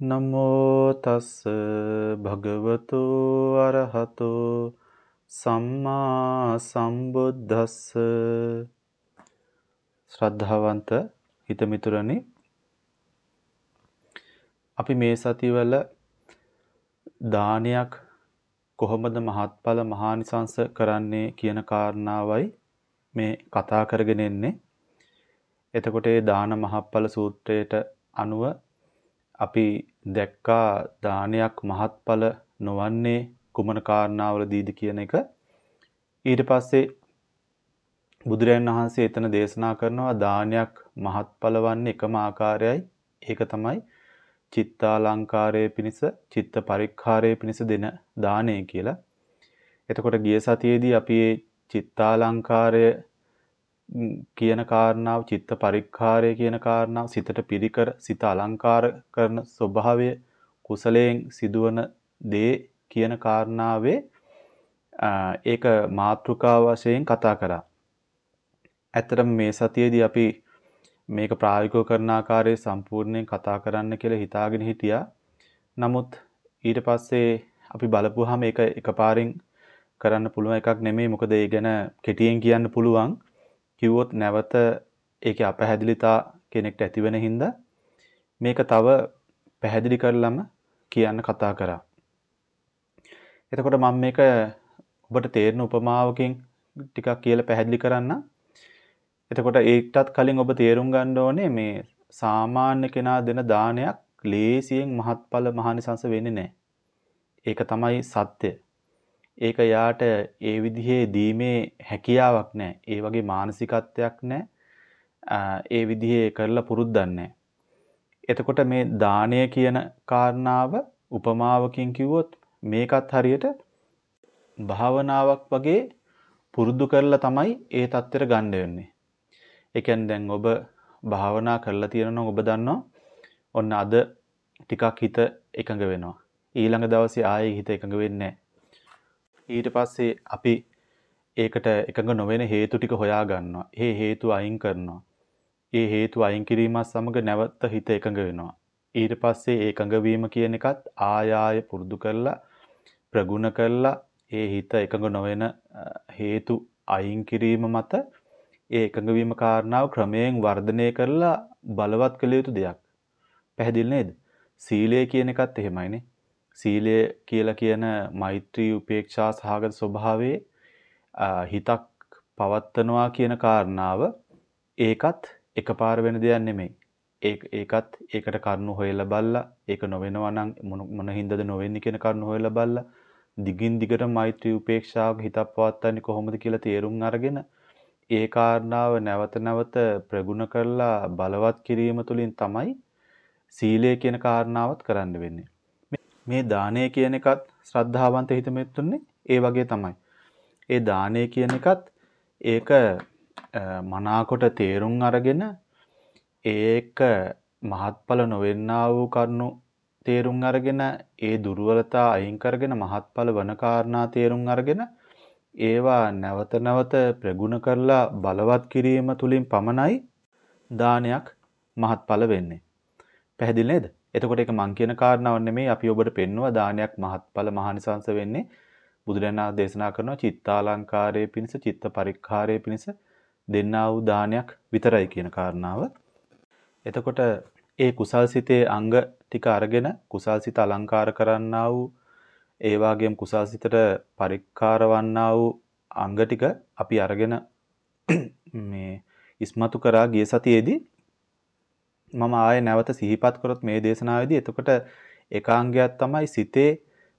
නමෝ තස් භගවතු අරහතෝ සම්මා සම්බුද්දස්ස ශ්‍රද්ධාවන්ත හිතමිතුරනි අපි මේ සතිවල දානයක් කොහොමද මහත්ඵල මහානිසංස කරන්නේ කියන කාරණාවයි මේ කතා කරගෙන එන්නේ. එතකොට ඒ දාන මහත්ඵල සූත්‍රයට අනුව අපි දැක්කා දානයක් මහත්ඵල නොවන්නේ කුමන කාරණාවලදීද කියන එක. ඊට පස්සේ බුදුරයන් වහන්සේ එතන දේශනා කරනවා දානයක් මහත්ඵල වන්නේ එකම ආකාරයයි. ඒක තමයි චිත්තාලංකාරයේ පිණිස චිත්ත පරික්ඛාරයේ පිණිස දෙන දානය කියලා. එතකොට ගිය සතියේදී අපි මේ චිත්තාලංකාරය කියන කාරණාව චිත්ත පරික්ඛාරය කියන කාරණාව සිතට පිරිකර සිත අලංකාර කරන ස්වභාවය කුසලයෙන් සිදුවන දේ කියන කාරණාවේ ඒක මාතෘකා වශයෙන් කතා කරා. ඇත්තටම මේ සතියේදී අපි මේක ප්‍රායෝගිකව කරන ආකාරය සම්පූර්ණයෙන් කතා කරන්න කියලා හිතාගෙන හිටියා. නමුත් ඊට පස්සේ අපි බලපුවාම ඒක එකපාරින් කරන්න පුළුවන් එකක් නෙමෙයි. මොකද ඒ ගැන කෙටියෙන් කියන්න පුළුවන්. කිව්වොත් නැවත ඒකේ අපහැදිලිතා කෙනෙක්ට ඇතිවෙන හින්දා මේක තව පැහැදිලි කරලම කියන්න කතා කරා. එතකොට මම මේක ඔබට තේරෙන උපමාවකින් ටිකක් කියලා පැහැදිලි කරන්න. එතකොට ඒකටත් කලින් ඔබ තේරුම් ගන්න ඕනේ මේ සාමාන්‍ය කෙනා දෙන දානයක් ලේසියෙන් මහත්ඵල මහානිසංස වෙන්නේ නැහැ. ඒක තමයි සත්‍ය. ඒක යාට ඒ විදිහේ දීමේ හැකියාවක් නැහැ. ඒ වගේ මානසිකත්වයක් නැහැ. ඒ විදිහේ කරලා පුරුද්දක් නැහැ. එතකොට මේ දානය කියන කාරණාව උපමාවකින් කිව්වොත් මේකත් හරියට භාවනාවක් වගේ පුරුදු කරලා තමයි ඒ தත්තර ගන්න වෙන්නේ. ඒ කියන්නේ දැන් ඔබ භාවනා කරලා තියෙනවා ඔබ දන්නවා ඔන්න අද ටිකක් හිත එකඟ වෙනවා. ඊළඟ දවසේ ආයේ හිත එකඟ වෙන්නේ නැහැ. ඊට පස්සේ අපි ඒකට එකඟ නොවන හේතු ටික හොයා ගන්නවා. ඒ හේතු අයින් කරනවා. ඒ හේතු අයින් කිරීමත් සමග නැවත හිත එකඟ වෙනවා. ඊට පස්සේ ඒ එකඟ වීම කියන එකත් ආයාය පුරුදු කරලා ප්‍රගුණ කරලා ඒ හිත එකඟ නොවන හේතු අයින් කිරීම මත ඒ එකඟ වීම කාරණාව ක්‍රමයෙන් වර්ධනය කරලා බලවත් කළ යුතු දෙයක්. පැහැදිලි නේද? සීලය කියන එකත් එහෙමයිනේ. සීලය කියලා කියන මෛත්‍රී උපේක්ෂා සහගත ස්වභාවයේ හිතක් පවත්නවා කියන කාරණාව ඒකත් එකපාර වෙන දෙයක් නෙමෙයි. ඒක ඒකත් ඒකට කරුණු හොයලා බලලා ඒක නොවෙනවා නම් මොන හින්දාද නොවෙන්නේ කියන කරුණු හොයලා බලලා දිගින් දිගට මෛත්‍රී උපේක්ෂාවක හිතක් පවත්වන්නේ කොහොමද කියලා තේරුම් අරගෙන ඒ කාරණාව නැවත නැවත ප්‍රගුණ කරලා බලවත් කිරීම තුළින් තමයි සීලය කියන කාරණාවත් කරන්න වෙන්නේ. මේ දානය කියන එකත් ශ්‍රද්ධාවන්ත හිතමෙත්තුන්නේ ඒ වගේ තමයි. ඒ දානය කියන එකත් ඒක මනාකොට තේරුම් අරගෙන ඒක මහත්ඵල නොවෙන්නා වූ කරුණු තේරුම් අරගෙන ඒ දුර්වලතා අයින් කරගෙන මහත්ඵල වන කාරණා තේරුම් අරගෙන ඒවා නැවත නැවත ප්‍රගුණ කරලා බලවත් කිරීම තුලින් පමණයි දානයක් මහත්ඵල වෙන්නේ. පැහැදිලි නේද? එතකොට ඒක මං කියන කාරණාවක් නෙමෙයි අපි ඔබට පෙන්වුවා දානයක් මහත්ඵල මහානිසංස වෙන්නේ බුදුරණා දේශනා කරනවා චිත්තාලංකාරයේ පිණිස චිත්ත පරික්ඛාරයේ පිණිස දෙන්නා වූ දානයක් විතරයි කියන කාරණාව. එතකොට ඒ කුසල්සිතේ අංග ටික අරගෙන කුසල්සිත අලංකාර කරන්නා වූ ඒ වගේම කුසල්සිතට පරික්කාර වන්නා වූ අංග ටික අපි අරගෙන මේ ඉස්මතු කරා ගිය සතියේදී මම ආයේ නැවත සිහිපත් කරොත් මේ දේශනාවේදී එතකොට ඒකාංගයක් තමයි සිතේ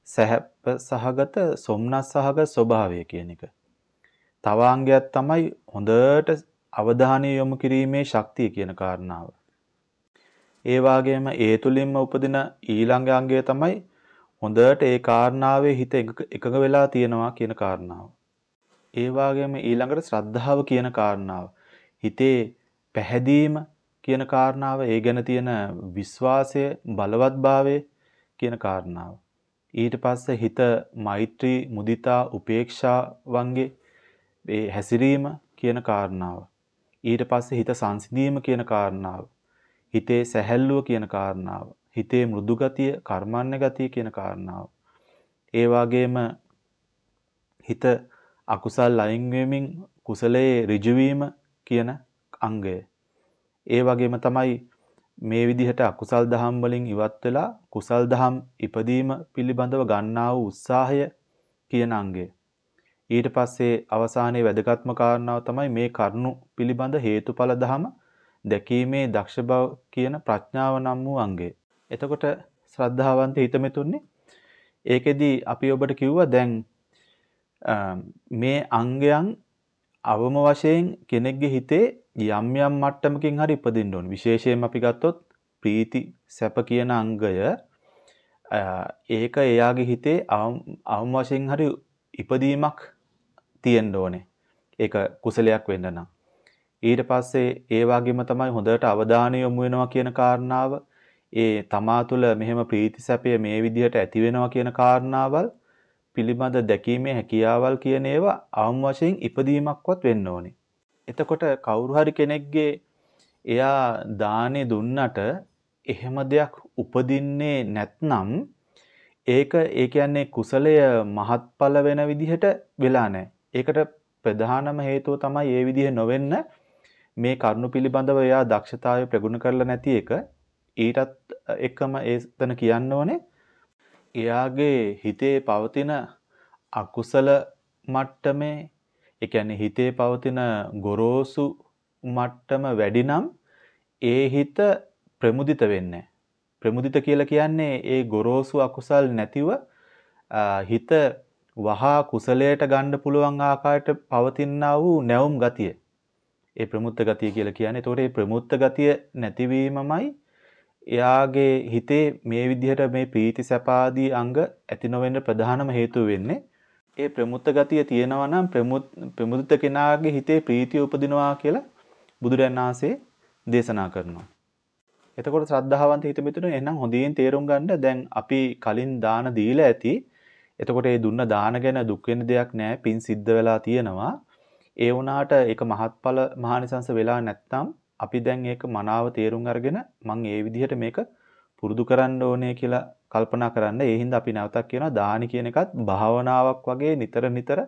සැහැප්ප සහගත සොම්නස් සහගත ස්වභාවය කියන එක. තවාංගයක් තමයි හොඳට අවධානය යොමු කිරීමේ ශක්තිය කියන කාරණාව. ඒ වගේම ඒ තුලින්ම උපදින ඊළඟ අංගය තමයි හොඳට ඒ කාරණාවේ හිත එකඟ වෙලා තියෙනවා කියන කාරණාව. ඒ වගේම ඊළඟට ශ්‍රද්ධාව කියන කාරණාව. හිතේ පැහැදීම කියන කාරණාව ඒ ගැන තියෙන විශ්වාසය බලවත්භාවය කියන කාරණාව. ඊට පස්සේ හිත මෛත්‍රී මුදිතා උපේක්ෂා වංගේ ඒ හැසිරීම කියන කාරණාව. ඊට පස්සේ හිත සංසිඳීම කියන කාරණාව. හිතේ සැහැල්ලුව කියන කාරණාව. හිතේ මෘදු ගතිය, කර්මන්නේ ගතිය කියන කාරණාව. ඒ වගේම හිත අකුසල් අයින් වෙමින් කුසලයේ ඍජු කියන අංගය. ඒ වගේම තමයි මේ විදිහට අකුසල් දහම් වලින් ඉවත් වෙලා කුසල් දහම් ඉපදීම පිළිබඳව ගන්නා වූ උත්සාහය කියන අංගය. ඊට පස්සේ අවසානයේ වැදගත්ම කාරණාව තමයි මේ කරුණු පිළිබඳ හේතුඵල ධම දැකීමේ දක්ෂ බව කියන ප්‍රඥාව නම් වූ අංගය. එතකොට ශ්‍රද්ධාවන්ත හිතමෙතුන්නේ ඒකෙදි අපි ඔබට කිව්වා දැන් මේ අංගයන් අවම වශයෙන් කෙනෙක්ගේ හිතේ යම් යම් මට්ටමකින් හරි ඉපදින්න ඕන. විශේෂයෙන්ම අපි ගත්තොත් ප්‍රීති සැප කියන අංගය ඒක එයාගේ හිතේ අවම වශයෙන් හරි ඉපදීමක් තියෙන්න ඕනේ. ඒක කුසලයක් වෙන්න නම්. ඊට පස්සේ ඒ වගේම තමයි හොඳට අවධානය යොමු වෙනවා කියන කාරණාව ඒ තමා තුළ මෙහෙම ප්‍රීති සැපය මේ විදිහට ඇති වෙනවා කියන කාරණාවල් පිළිබඳ දැකීමේ හැකියාවල් කියන ඒවා අවම වශයෙන් ඉපදීමක්වත් වෙන්න ඕනේ. එතකොට කවුරු හරි කෙනෙක්ගේ එයා දානේ දුන්නට එහෙම දෙයක් උපදින්නේ නැත්නම් ඒක ඒ කියන්නේ කුසලය මහත්ඵල වෙන විදිහට වෙලා නැහැ. ඒකට ප්‍රධානම හේතුව තමයි ඒ විදිහ නොවෙන්න මේ කරුණු පිළිබඳව එයා දක්ෂතාවය ප්‍රගුණ කරලා නැති එක. ඊටත් එකම ඒතන කියන්න ඕනේ එයාගේ හිතේ පවතින අකුසල මට්ටමේ ඒ කියන්නේ හිතේ පවතින ගොරෝසු මට්ටම වැඩි නම් ඒ හිත ප්‍රමුදිත වෙන්නේ ප්‍රමුදිත කියලා කියන්නේ ඒ ගොරෝසු අකුසල් නැතිව හිත වහා කුසලයට ගන්න පුළුවන් ආකාරයට පවතිනා වූ නැවුම් ගතිය. ඒ ප්‍රමුත්ත ගතිය කියලා කියන්නේ. ඒතකොට මේ ප්‍රමුත්ත ගතිය නැතිවීමමයි එයාගේ හිතේ මේ විදිහට මේ ප්‍රීති සැපාදී අංග ඇති නොවෙන්න ප්‍රධානම හේතුව වෙන්නේ. ඒ ප්‍රමුත්ත ගතිය තියෙනවා නම් ප්‍රමුදිත කෙනාගේ හිතේ ප්‍රීතිය උපදිනවා කියලා බුදුරජාණන් වහන්සේ දේශනා කරනවා. එතකොට ශ්‍රද්ධාවන්ත හිත මිතුන එහෙනම් හොඳින් තේරුම් ගන්න දැන් අපි කලින් දාන දීලා ඇති. එතකොට ඒ දුන්න දාන ගැන දුක් වෙන දෙයක් නෑ. පින් සිද්ධ වෙලා තියෙනවා. ඒ වුණාට ඒක මහත්ඵල මහානිසංස වෙලා නැත්නම් අපි දැන් ඒක මනාව තේරුම් අරගෙන මම ඒ විදිහට මේක පුරුදු කරන්න ඕනේ කියලා කල්පනා කරන්න. ඒ හින්දා අපි නැවතක් කියනවා දානි කියන එකත් භාවනාවක් වගේ නිතර නිතර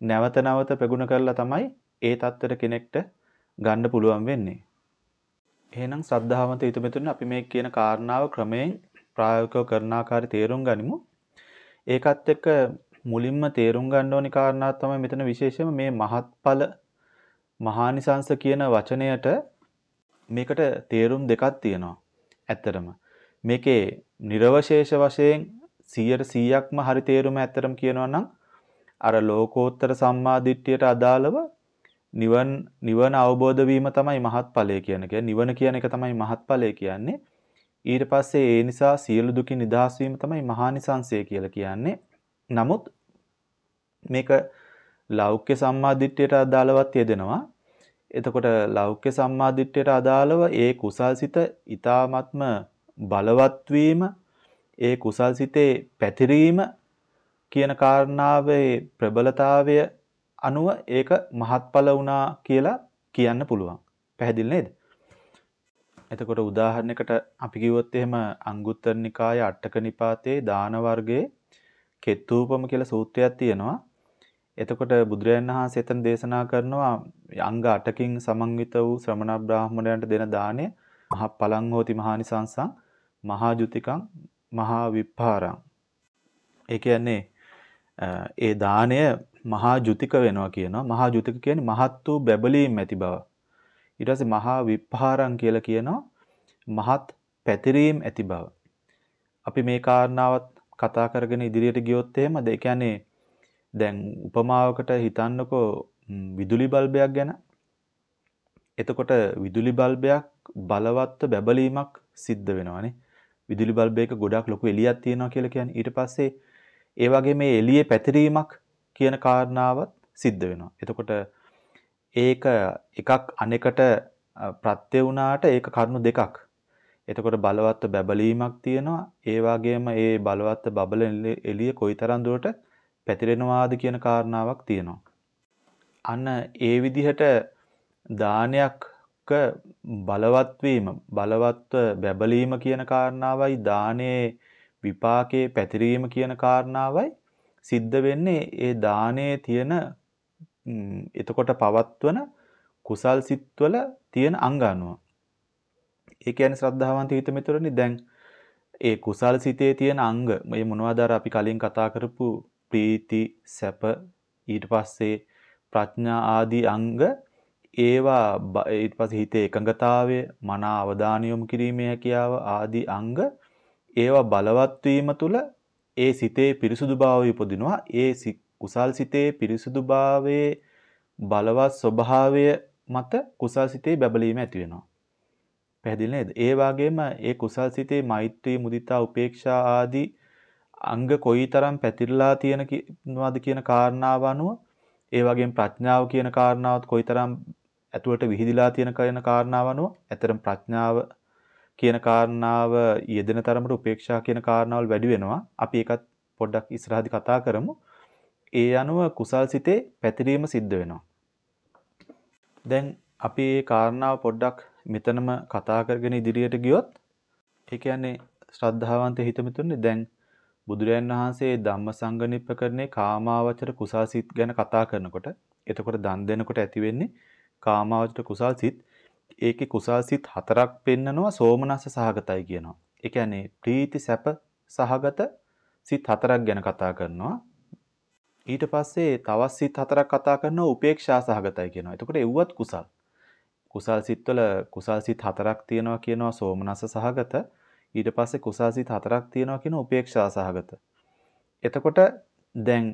නැවත නැවත ප්‍රගුණ කරලා තමයි ඒ தත්තර කෙනෙක්ට ගන්න පුළුවන් වෙන්නේ. එහෙනම් ශ්‍රද්ධාවන්ත හිතමෙතුනි අපි මේ කියන කාරණාව ක්‍රමයෙන් ප්‍රායෝගිකව කරන ආකාරය තේරුම් ගනිමු. ඒකත් එක්ක මුලින්ම තේරුම් ගන්න ඕනි කාරණාවක් තමයි මෙතන විශේෂයෙන්ම මේ මහත්ඵල මහානිසංස කියන වචනයට මේකට තේරුම් දෙකක් තියෙනවා. ඇත්තටම මේකේ නිර්වශේෂ වශයෙන් 100%ක්ම හරි තේරුම ඇත්තටම කියනවා නම් අර ලෝකෝත්තර සම්මාදිට්ඨියට අදාළව නිවන නිවන අවබෝධ වීම තමයි මහත්ඵලය කියන්නේ. නිවන කියන එක තමයි මහත්ඵලය කියන්නේ. ඊට පස්සේ ඒ නිසා සියලු දුකින් නිදහස් වීම තමයි මහානිසංසය කියලා කියන්නේ. නමුත් මේක ලෞක්‍ය සම්මාදිට්ඨියට අදාළවත් යෙදෙනවා. එතකොට ලෞක්‍ය සම්මාදිට්ඨියට අදාළව ඒ කුසල්සිත ඊ타ත්ම බලවත් වීම ඒ කුසල්සිතේ පැතිරීම කියන කාරණාවේ ප්‍රබලතාවය අනුව ඒක මහත්ඵල වුණා කියලා කියන්න පුළුවන්. පැහැදිලි නේද? එතකොට උදාහරණයකට අපි කිව්වොත් එහෙම අංගුත්තර නිකාය අටක නිපාතේ දාන වර්ගයේ කෙත්තූපම කියලා සූත්‍රයක් තියෙනවා. එතකොට බුදුරජාණන් වහන්සේ එතන දේශනා කරනවා අංග 8කින් සමන්විත වූ ශ්‍රමණ බ්‍රාහ්මණයන්ට දෙන දාණය මහ පලං හෝති මහානිසංසං මහා ජුතිකං මහා විප්පාරං ඒ කියන්නේ ඒ දාණය මහා ජුතික වෙනවා කියනවා. මහා ජුතික කියන්නේ මහත් වූ බැබලීම් ඇති බව. ඊට පස්සේ මහා විප්පාරං කියලා කියනවා මහත් පැතිරීම් ඇති බව. අපි මේ කාරණාවත් කතා කරගෙන ඉදිරියට ගියොත් එහෙම ඒ කියන්නේ දැන් උපමාවකට හිතන්නකෝ විදුලි බල්බයක් ගැන. එතකොට විදුලි බල්බයක් බලවත්ව බැබලීමක් සිද්ධ වෙනවානේ. විදුලි බල්බයක ගොඩක් ලොකු එළියක් තියෙනවා කියලා කියන්නේ. ඊට පස්සේ ඒ වගේ මේ එළියේ පැතිරීමක් කියන කාරණාවත් සිද්ධ වෙනවා. එතකොට ඒක එකක් අනෙකට ප්‍රත්‍ය වුණාට ඒක කරුණු දෙකක්. එතකොට බලවත් බැබලීමක් තියෙනවා. ඒ වගේම ඒ බලවත් බබල එළිය කොයිතරම් දුරට පැතිරෙනවාද කියන කාරණාවක් තියෙනවා. අන්න ඒ විදිහට දානයක් බලවත් වීම බලවත්ව බැබලීම කියන කාරණාවයි දානයේ විපාකයේ පැතිරීම කියන කාරණාවයි සිද්ධ වෙන්නේ ඒ දානයේ තියෙන එතකොට පවත්වන කුසල් සිත්වල තියෙන අංග අනුව. ඒ කියන්නේ ශ්‍රද්ධාවන්ත හිත මෙතරනේ දැන් ඒ කුසල් සිතේ තියෙන අංග මේ මොනවද අපි කලින් කතා කරපු ප්‍රීති සැප ඊට පස්සේ ප්‍රඥා ආදී අංග ඒවා ඊට පස්සේ හිතේ එකඟතාවය මන අවධානය යොමු කිරීමේ හැකියාව ආදී අංග ඒවා බලවත් වීම තුළ ඒ සිතේ පිරිසුදුභාවය උපදිනවා ඒ කුසල් සිතේ පිරිසුදුභාවයේ බලවත් ස්වභාවය මත කුසල් සිතේ බබලීම ඇති වෙනවා පැහැදිලි නේද? ඒ වගේම ඒ කුසල් සිතේ මෛත්‍රී, මුදිතා, උපේක්ෂා ආදී අංග කොයිතරම් පැතිරලා තියෙනවද කියන කාරණාව අනුව ඒ වගේම ප්‍රඥාව කියන කාරණාවත් කොයිතරම් ඇතුළට විහිදිලා තියෙන කියන කාරණාව අනුව ඇතරම් ප්‍රඥාව කියන කාරණාව යෙදෙන තරමට උපේක්ෂා කියන කාරණාවල් වැඩි වෙනවා. අපි ඒකත් පොඩ්ඩක් ඉස්සරහදී කතා කරමු. ඒ අනුව කුසල් සිතේ පැතිරීම සිද්ධ වෙනවා. දැන් අපි මේ කාරණාව පොඩ්ඩක් මෙතනම කතා කරගෙන ඉදිරියට ගියොත් ඒ කියන්නේ ශ්‍රද්ධාවන්ත හිතමිතුනේ දැන් බුදුරයන් වහන්සේ ධම්මසංගණිප්පකරණේ කාමාවචර කුසල්සිත ගැන කතා කරනකොට එතකොට දන් දෙනකොට ඇති වෙන්නේ කාමාවචර කුසල්සිත ඒකේ කුසල්සිත හතරක් පෙන්නනවා සෝමනස්ස සහගතයි කියනවා. ඒ කියන්නේ ප්‍රීති සැප සහගත සිත් හතරක් ගැන කතා කරනවා. ඊට පස්සේ තවත් සිත් හතරක් කතා කරනවා උපේක්ෂා සහගතයි කියනවා. එතකොට එව්වත් කුසල්. කුසල් සිත්වල කුසල් සිත් හතරක් තියෙනවා කියනවා සෝමනස්ස සහගත. ඊට පස්සේ කුසල් සිත් හතරක් තියෙනවා කියන උපේක්ෂා සහගත. එතකොට දැන්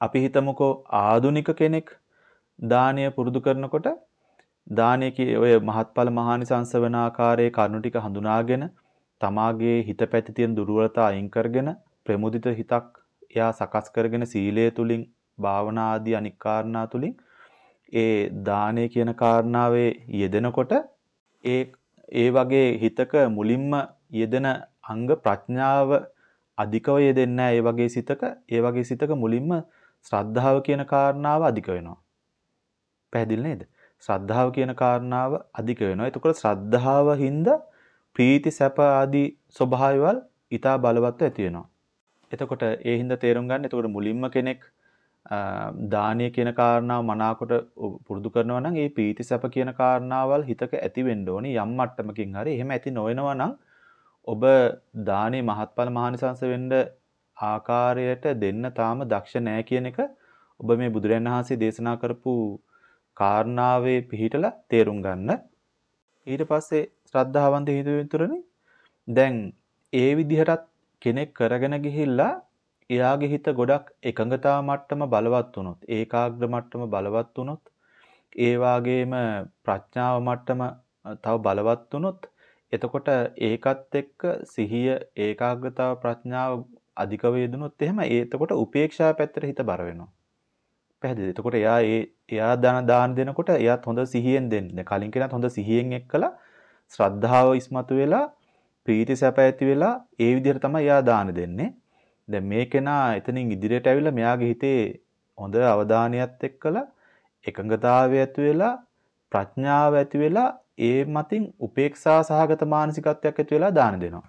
අපි හිතමුකෝ ආදුනික කෙනෙක් දානය පුරුදු කරනකොට දානයේ ඔය මහත්ඵල මහානිසංස වෙන ආකාරයේ කරුණු ටික හඳුනාගෙන තමාගේ හිත පැති තියෙන දුර්වලතා අයින් කරගෙන ප්‍රමුදිත හිතක් එයා සකස් කරගෙන සීලය තුලින් භාවනා ආදී අනික් කාරණා තුලින් ඒ දානය කියන කාරණාවේ යෙදෙනකොට ඒ ඒ වගේ හිතක මුලින්ම යෙදෙන අංග ප්‍රඥාව අධිකව යෙදෙන්නේ ඒ වගේ සිතක ඒ වගේ සිතක මුලින්ම ශ්‍රද්ධාව කියන කාරණාව අධික වෙනවා. පැහැදිලි නේද? ශ්‍රද්ධාව කියන කාරණාව අධික වෙනවා. එතකොට ශ්‍රද්ධාව හින්දා ප්‍රීති සැප ආදී ස්වභාවයවල් ඊටා බලවත්ව ඇති වෙනවා. එතකොට ඒ හින්දා තේරුම් ගන්න. එතකොට මුලින්ම කෙනෙක් දානීය කියන කාරණාව මනාකොට පුරුදු කරනවා නම් ඒ පීති සැප කියන කාරණාවල් හිතක ඇති වෙන්න ඕනි යම් මට්ටමකින් හරි. එහෙම ඇති නොවෙනවා නම් ඔබ දානේ මහත්ඵල මහානිසංස වෙන්න ආකාරයට දෙන්න තාම දක්ෂ නැහැ කියන එක ඔබ මේ බුදුරයන් වහන්සේ දේශනා කරපු කාරණාවේ පිහිටලා තේරුම් ගන්න. ඊට පස්සේ ශ්‍රද්ධාවන්ත හිතුවිතුරනේ දැන් ඒ විදිහටත් කෙනෙක් කරගෙන ගිහිල්ලා එයාගේ හිත ගොඩක් එකඟතා මට්ටම බලවත් වුණොත් ඒකාග්‍ර මට්ටම බලවත් වුණොත් ඒ වාගේම ප්‍රඥාව මට්ටම තව බලවත් වුණොත් එතකොට ඒකත් එක්ක සිහිය ඒකාග්‍රතාව ප්‍රඥාව අධිකව යෙදුනොත් එහෙම ඒ එතකොට උපේක්ෂා පැත්තට හිත බර වෙනවා. පැහැදිලිද? එතකොට එයා ඒ එයා දාන දාන දෙනකොට එයාත් හොඳ සිහියෙන් දෙන්නේ. කලින් කෙනාත් හොඳ සිහියෙන් එක්කලා ශ්‍රද්ධාව ඉස්මතු වෙලා ප්‍රීති සැප ඇති වෙලා ඒ විදිහට තමයි එයා දාන දෙන්නේ. දැන් මේ කෙනා එතනින් ඉදිරියට ඇවිල්ලා මෙයාගේ හිතේ හොඳ අවධානයත් එක්කලා එකඟතාවය ඇති වෙලා ප්‍රඥාව ඇති වෙලා ඒ මතින් උපේක්ෂා සහගත මානසිකත්වයක් ඇති වෙලා දාන දෙනවා.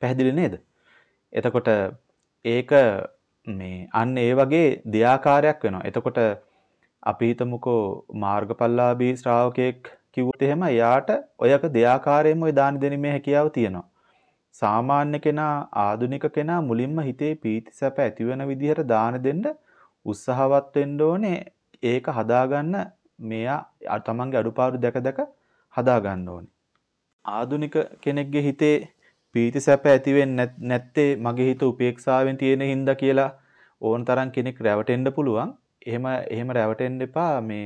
පැහැදිලි නේද? එතකොට ඒක මේ අන්න ඒ වගේ දෙයාකාරයක් වෙනවා. එතකොට අපි හිතමුකෝ මාර්ගඵලලාභී ශ්‍රාවකයෙක් කිව්වොත් එහෙම එයාට ඔයක දෙයාකාරයෙන්ම ওই දාන දෙනීමේ හැකියාව තියෙනවා. සාමාන්‍ය කෙනා ආදුනික කෙනා මුලින්ම හිතේ පීති සැප ඇති වෙන විදිහට දාන දෙන්න උත්සාහවත් වෙන්න ඕනේ ඒක හදාගන්න මෙයා තමන්ගේ අඩුපාඩු දැක දැක හදාගන්න ඕනේ ආදුනික කෙනෙක්ගේ හිතේ පීති සැප ඇති වෙන්නේ නැත්තේ මගේ හිත උපේක්ෂාවෙන් තියෙන හින්දා කියලා ඕන තරම් කෙනෙක් රැවටෙන්න පුළුවන්. එහෙම එහෙම රැවටෙන්න එපා. මේ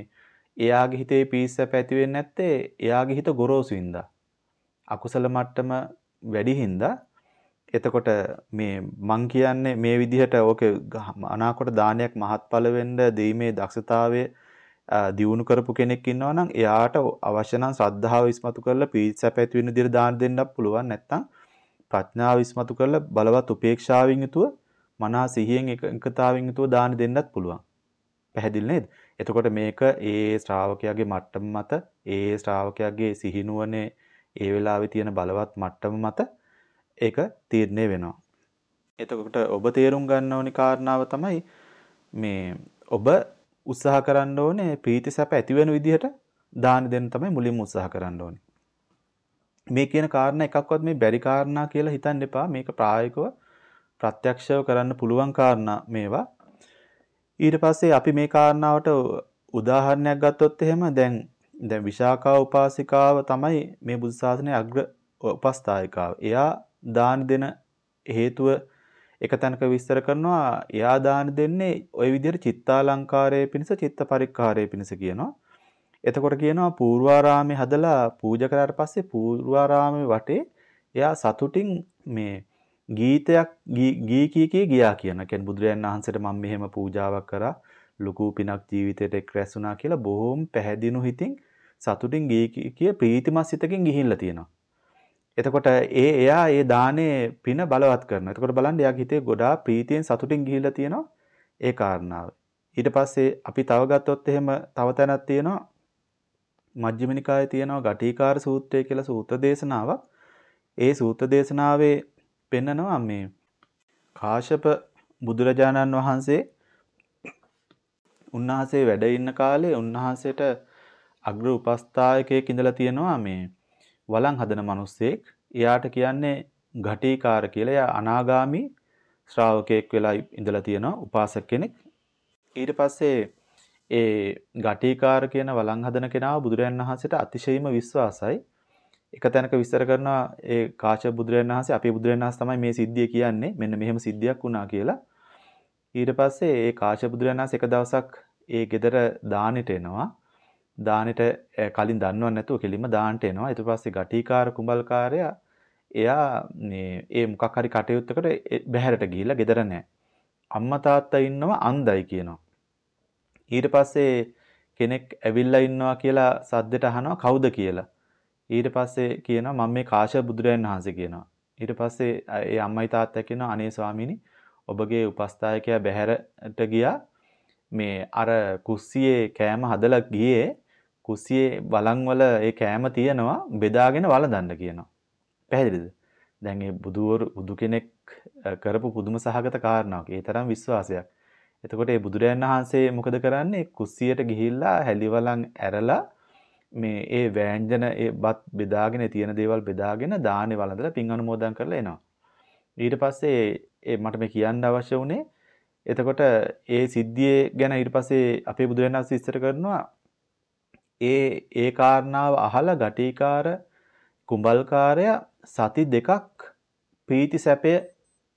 එයාගේ හිතේ පීති සැප ඇති වෙන්නේ නැත්තේ එයාගේ හිත ගොරෝසු හින්දා. අකුසල මට්ටම වැඩි හින්දා. එතකොට මේ මං කියන්නේ මේ විදිහට ඕකේ අනාකොට දානයක් මහත්ඵල වෙන්න දීමේ දක්ෂතාවය දියුණු කරපු කෙනෙක් ඉන්නවා නම් එයාට අවශ්‍ය නම් ශ්‍රද්ධාව ඉස්මතු කරලා පීඩසැප ඇති වෙන විදිහට දාන දෙන්නත් පුළුවන්. නැත්නම් ප්‍රඥාව ඉස්මතු කරලා බලවත් උපේක්ෂාවෙන් යුතුව මනස සිහියෙන් එකතාවෙන් යුතුව දාන දෙන්නත් පුළුවන් පැහැදිලි නේද එතකොට මේක ඒ ශ්‍රාවකයාගේ මට්ටම මත ඒ ශ්‍රාවකයාගේ සිහිනුවනේ ඒ වෙලාවේ තියෙන බලවත් මට්ටම මත ඒක තීරණය වෙනවා. එතකොට ඔබ තේරුම් ගන්න ඕනි කාරණාව තමයි මේ ඔබ උත්සාහ කරන්න ඕනේ ප්‍රීති සැප ඇති වෙන විදිහට දාන දෙන්න තමයි මුලින්ම උත්සාහ කරන්න ඕනේ. මේ කියන කාරණා එකක්වත් මේ බැරි කාරණා කියලා හිතන්න එපා. මේක ප්‍රායෝගිකව ප්‍රත්‍යක්ෂව කරන්න පුළුවන් කාරණා මේවා. ඊට පස්සේ අපි මේ කාරණාවට උදාහරණයක් ගත්තොත් එහෙම දැන් දැන් විශාඛා උපාසිකාව තමයි මේ බුදු සාසනයේ අග්‍ර උපස්ථායිකාව. එයා දාන දෙන හේතුව එක තැනක විස්තර කරනවා එයා දාන දෙන්නේ ওই විදිහට චිත්තාලංකාරයේ පිණිස චිත්ත පරික්කාරයේ පිණිස කියනවා. එතකොට කියනවා පූර්වාරාමේ හදලා පූජා කරාට පස්සේ පූර්වාරාමේ වටේ එයා සතුටින් මේ ගීතයක් ගී කී කී ගියා කියන. කියන්නේ බුදුරජාණන් වහන්සේට මම මෙහෙම පූජාවක් කරා ලুকু පිනක් ජීවිතයට එක් රැස්ුණා කියලා බොහොම පැහැදිනු හිතින් සතුටින් ගී කිය ප්‍රීතිමත් සිතකින් ගිහිල්ලා තියෙනවා. එතකොට ඒ එයා ඒ දානේ පින බලවත් කරනවා. එතකොට බලන්න එයාගේ හිතේ ගොඩාක් ප්‍රීතියෙන් සතුටින් ගිහිල්ලා තියෙනවා ඒ කාරණාව. ඊට පස්සේ අපි තව ගත්තොත් එහෙම තව තැනක් තියෙනවා මජ්ක්‍ධිම නිකායේ තියෙනවා ගටිකාර සූත්‍රය කියලා සූත්‍ර දේශනාවක්. ඒ සූත්‍ර දේශනාවේ පෙන්නනවා මේ කාශ්‍යප බුදුරජාණන් වහන්සේ උන්වහන්සේ වැඩ ඉන්න කාලේ උන්වහන්සේට අග්‍ර උපස්ථායකයෙක් ඉඳලා තියෙනවා මේ වළං හදන මිනිස්සෙක්. එයාට කියන්නේ ඝටිකාර කියලා. එයා අනාගාමි ශ්‍රාවකයෙක් වෙලා ඉඳලා තියෙනවා උපාසක කෙනෙක්. ඊට පස්සේ ඒ ඝටිකාර කියන වළං හදන කෙනාව බුදුරයන් වහන්සේට අතිශයින්ම විශ්වාසයි. එක තැනක විස්තර කරනවා ඒ කාශ්‍යප බුදුරයන් වහන්සේ අපේ බුදුරයන් වහන්සේ තමයි මේ සිද්ධිය කියන්නේ. මෙන්න මෙහෙම සිද්ධියක් වුණා කියලා. ඊට පස්සේ ඒ කාශ්‍යප බුදුරයන් වහන්සේ එක දවසක් ඒ ගෙදර දානෙට එනවා. දානෙට කලින් දන්නව නැතුව කෙලින්ම දාන්නට එනවා. ඊට පස්සේ ගටිකාර කුඹල්කාරයා එයා මේ ඒ මොකක් හරි කටයුත්තකට බැහැරට ගිහිල්ලා ගෙදර නැහැ. අම්මා තාත්තා ඉන්නවා අන්දයි කියනවා. ඊට පස්සේ කෙනෙක් ඇවිල්ලා ඉන්නවා කියලා සද්දෙට අහනවා කවුද කියලා. ඊට පස්සේ කියනවා මම මේ කාශ්‍යප බුදුරයන් වහන්සේ කියනවා. ඊට පස්සේ ඒ අම්මයි තාත්තා කියනවා අනේ ස්වාමීනි ඔබගේ උපස්ථායකයා බැහැරට ගියා මේ අර කුස්සියේ කෑම හදලා ගියේ කුස්සියේ බලන් වල ඒ කෑම තියෙනවා බෙදාගෙන වළඳන්න කියනවා. පැහැදිලිද? දැන් මේ බුදුවරු බුදු කෙනෙක් කරපු පුදුම සහගත කාරණාවක්. ඒ තරම් විශ්වාසයක්. එතකොට මේ බුදුරයන් වහන්සේ මොකද කරන්නේ? කුස්සියට ගිහිල්ලා හැලිවලන් ඇරලා මේ ඒ වෑංජන ඒ බත් බෙදාගෙන තියෙන දේවල් බෙදාගෙන දානේ වළඳලා පින් අනුමෝදන් කරලා එනවා. ඊට පස්සේ ඒ මට මේ කියන්න අවශ්‍ය වුණේ එතකොට ඒ සිද්ධියේ ගැන ඊට පස්සේ අපේ බුදුරජාණන් වහන්සේ විස්තර කරනවා ඒ ඒ කාරණාව අහලා ගටිකාර කුඹල්කාරයා සති දෙකක් ප්‍රීති සැපය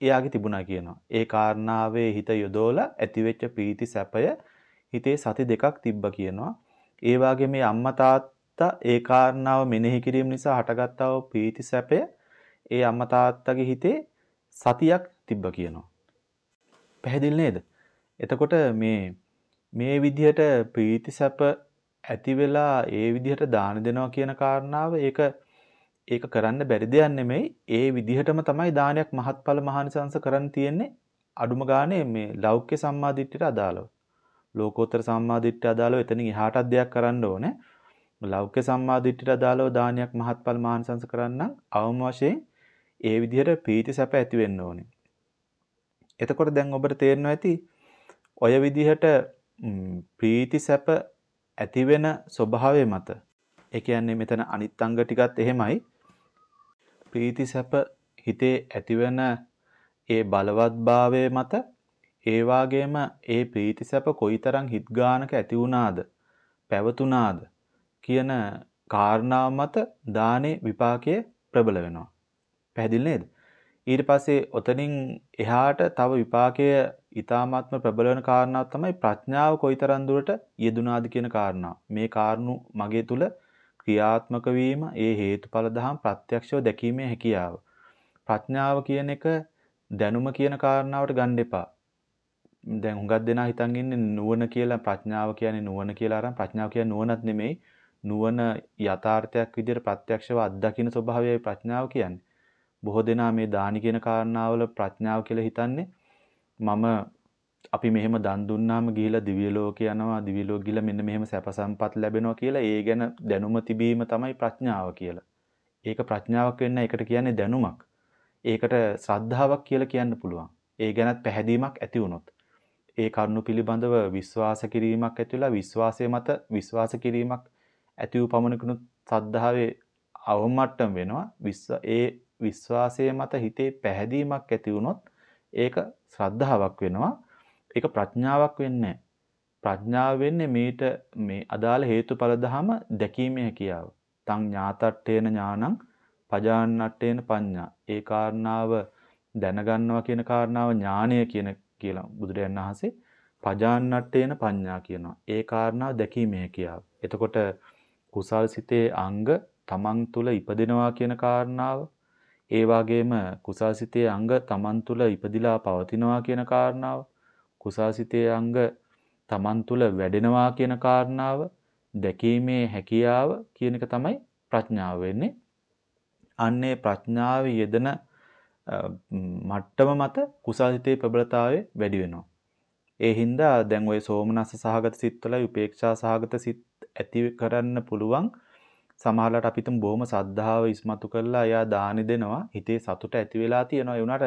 එයාගේ තිබුණා කියනවා. ඒ කාරණාවේ හිත යොදවලා ඇතිවෙච්ච ප්‍රීති සැපය හිතේ සති දෙකක් තිබ්බ කියනවා. ඒ වගේ මේ අම්මා තාත්තා ඒ කාරණාව මෙනෙහි කිරීම නිසා හටගත්තා වූ ප්‍රීති සැපය ඒ අම්මා තාත්තගේ හිතේ සතියක් තිබ්බ කියනවා. පැහැදිලි නේද? එතකොට මේ මේ විදිහට ප්‍රීති සැප ඇති වෙලා ඒ විදිහට දාන දෙනවා කියන කාරණාව ඒක ඒක කරන්න බැරි දෙයක් නෙමෙයි. ඒ විදිහටම තමයි දානයක් මහත්ඵල මහානිසංස කරන්න තියෙන්නේ. අඩුම ගානේ මේ ලෞක්‍ය සම්මාදිට්ඨියට අදාළව. ලෝකෝත්තර සම්මාදිට්ඨිය අදාළව එතනින් එහාටත් දෙයක් කරන්න ඕනේ. ලෞක්‍ය සම්මාදිට්ඨියට අදාළව දානයක් මහත්ඵල මහානිසංස කරන්න අවම වශයෙන් ඒ විදිහට ප්‍රීති සැප ඇති වෙන්න ඕනේ. එතකොට දැන් ඔබට තේරෙනවා ඇති ඔය විදිහට ප්‍රීති සැප ඇති වෙන ස්වභාවය මත ඒ කියන්නේ මෙතන අනිත් අංග ටිකත් එහෙමයි ප්‍රීති සැප හිතේ ඇතිවෙන ඒ බලවත්භාවය මත ඒ වාගේම ඒ ප්‍රීති සැප කොයිතරම් හිත් ගානක ඇති වුණාද පැවතුනාද කියන කාරණාව මත දානේ විපාකයේ ප්‍රබල වෙනවා පැහැදිලි නේද ඊට පස්සේ ඔතනින් එහාට තව විපාකයේ ඊ타මාත්ම ප්‍රබල වෙන කාරණාව තමයි ප්‍රඥාව කොයිතරම් දුරට යෙදුනාද කියන කාරණාව. මේ කාරණු මගේ තුල ක්‍රියාත්මක වීම ඒ හේතුඵල දහම් ප්‍රත්‍යක්ෂව දැකීමේ හැකියාව. ප්‍රඥාව කියන එක දැනුම කියන කාරණාවට ගන්න එපා. දැන් හුඟක් දෙනා හිතන් ඉන්නේ නුවණ කියලා ප්‍රඥාව කියන්නේ නුවණ කියලා අරන් ප්‍රඥාව කියන්නේ නුවණක් නෙමෙයි. නුවණ යථාර්ථයක් විදිහට ප්‍රත්‍යක්ෂව අත්දකින්න ස්වභාවයයි ප්‍රඥාව කියන්නේ. බොහෝ දෙනා මේ දානි කියන කාරණාවල ප්‍රඥාව කියලා හිතන්නේ මම අපි මෙහෙම දන් දුන්නාම ගිහිලා දිව්‍ය ලෝක යනවා දිව්‍ය ලෝක ගිහිලා මෙන්න මෙහෙම සැප සම්පත් ලැබෙනවා කියලා ඒ ගැන දැනුම තිබීම තමයි ප්‍රඥාව කියලා. ඒක ප්‍රඥාවක් වෙන්න ඒකට කියන්නේ දැනුමක්. ඒකට ශ්‍රද්ධාවක් කියලා කියන්න පුළුවන්. ඒ ගැනත් පැහැදීමක් ඇති වුණොත්. ඒ කරුණු පිළිබඳව විශ්වාස කිරීමක් ඇති වෙලා විශ්වාසය මත විශ්වාස කිරීමක් ඇති වූ පමණකිනුත් සද්ධාවේ අවමට්ටම් වෙනවා. ඒ විශ්වාසය මත හිතේ පැහැදීමක් ඇති වුණොත් ඒක ශ්‍රද්ධාවක් වෙනවා. ඒක ප්‍රඥාවක් වෙන්නේ ප්‍රඥාව වෙන්නේ මේට මේ අදාළ හේතුඵල ධම දැකීමේ හැකියාව. තං ඥාතට්ඨේන ඥානං පජාන්නට්ඨේන පඤ්ඤා. ඒ කාරණාව දැනගන්නවා කියන කාරණාව ඥානය කියන කියලා බුදුරජාණන් වහන්සේ පජාන්නට්ඨේන පඤ්ඤා කියනවා. ඒ කාරණාව දැකීමේ හැකියාව. එතකොට කුසල් සිතේ අංග තමන් තුල ඉපදෙනවා කියන කාරණාව ඒ වගේම කුසල්සිතේ අංග තමන් තුළ ඉපදිලා පවතිනවා කියන කාරණාව කුසල්සිතේ අංග තමන් තුළ වැඩෙනවා කියන කාරණාව දැකීමේ හැකියාව කියන එක තමයි ප්‍රඥාව වෙන්නේ. අන්නේ ප්‍රඥාවේ යෙදෙන මට්ටම මත කුසල්සිතේ ප්‍රබලතාවය වැඩි වෙනවා. ඒ හින්දා දැන් ওই සෝමනස්ස සහගත සිත්වලයි උපේක්ෂා සහගත සිත් ඇති කරන්න පුළුවන් සමහරලාට අපි තුම් බොහොම සද්ධාව ඉස්මතු කරලා එයා දානි දෙනවා හිතේ සතුට ඇති වෙලා තියෙනවා ඒ උනාට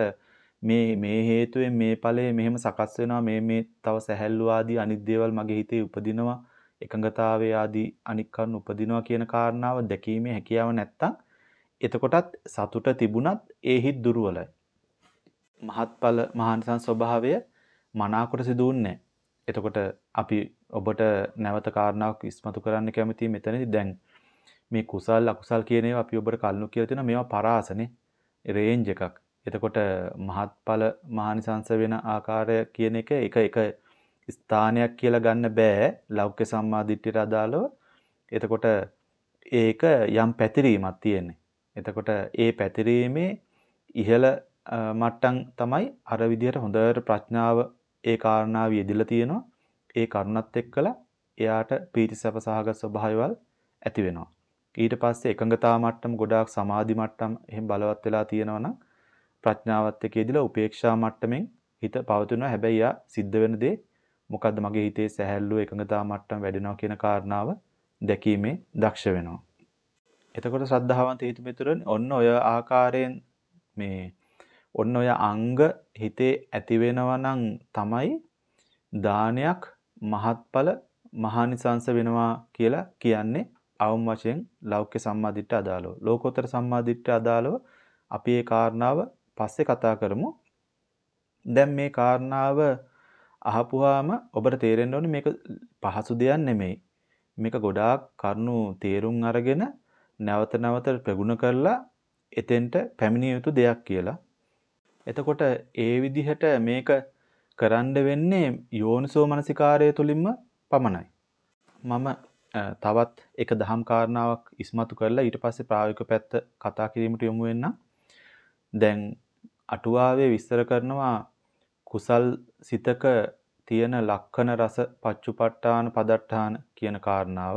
මේ මේ හේතුවෙන් මේ ඵලය මෙහෙම සකස් වෙනවා. මේ මේ තව සැහැල්ලු ආදී අනිත් දේවල් මගේ හිතේ උපදිනවා. එකඟතාවයේ ආදී අනික් කරුණු උපදිනවා කියන කාරණාව දැකීමේ හැකියාව නැත්තම් එතකොටත් සතුට තිබුණත් ඒ හිත් දුර්වලයි. මහත්ඵල මහානිසං ස්වභාවය මනාකොට සිදුුන්නේ එතකොට අපි ඔබට නැවත කාරණාවක් ඉස්මතු කරන්න කැමතියි මෙතනදී. දැන් මේ කුසල් අකුසල් කියන ඒවා අපි ඔබට කල්නු කියලා තියෙනවා. මේවා පරාසනේ. රේන්ජ් එකක්. එතකොට මහත්ඵල මහානිසංස වෙන ආකාරය කියන එක එක එක ස්ථානයක් කියලා ගන්න බෑ ලෞකික සම්මාදිට්ඨියට අදාළව. එතකොට ඒක යම් පැතිරීමක් තියෙන්නේ. එතකොට ඒ පැතිරීමේ ඉහළ මට්ටම් තමයි අර විදිහට හොඳට ප්‍රඥාව ඒ කාරණාව යෙදিলা තියෙනවා. ඒ කරුණත් එක්කලා එයාට පීතිසප සහගත ස්වභාවයවල් ඇති වෙනවා. ඊට පස්සේ එකඟතා මට්ටම ගොඩාක් සමාධි මට්ටම් එහෙම බලවත් වෙලා තියෙනවා නම් ප්‍රඥාවත් එක්ක ඉදලා උපේක්ෂා මට්ටමින් හිත පවතිනවා හැබැයි යා සිද්ධ වෙන දේ මොකද්ද මගේ හිතේ සැහැල්ලුව එකඟතා මට්ටම වැඩෙනවා කියන කාරණාව දැකීමේ දක්ෂ වෙනවා. එතකොට ශ්‍රද්ධාවන්ත හේතු මෙතුරන් ඔන්න ඔය ආකාරයෙන් මේ ඔන්න ඔය අංග හිතේ ඇති වෙනවා නම් තමයි දානයක් මහත්ඵල මහානිසංස වෙනවා කියලා කියන්නේ අවම වශයෙන් ලෞකික සම්මාදිට්ඨ අදාළව. ලෝකෝත්තර සම්මාදිට්ඨ අදාළව අපි මේ කාරණාව පස්සේ කතා කරමු. දැන් මේ කාරණාව අහපුවාම ඔබට තේරෙන්න ඕනේ මේක පහසු දෙයක් නෙමෙයි. මේක ගොඩාක් කරුණු තේරුම් අරගෙන නැවත නැවත ප්‍රගුණ කරලා එතෙන්ට පැමිණිය යුතු දෙයක් කියලා. එතකොට ඒ විදිහට මේක කරන්න වෙන්නේ යෝනිසෝ මනසිකාරය තුලින්ම පමණයි. මම තවත් එක දහම් කාරණාවක් ඉස්මතු කරලා ඊට පස්සේ ප්‍රායෝගික පැත්ත කතා කිරීමට යොමු වෙන්න. දැන් අටුවාවේ විස්තර කරනවා කුසල් සිතක තියෙන ලක්ෂණ රස පච්චුපට්ඨාන පදට්ඨාන කියන කාරණාව.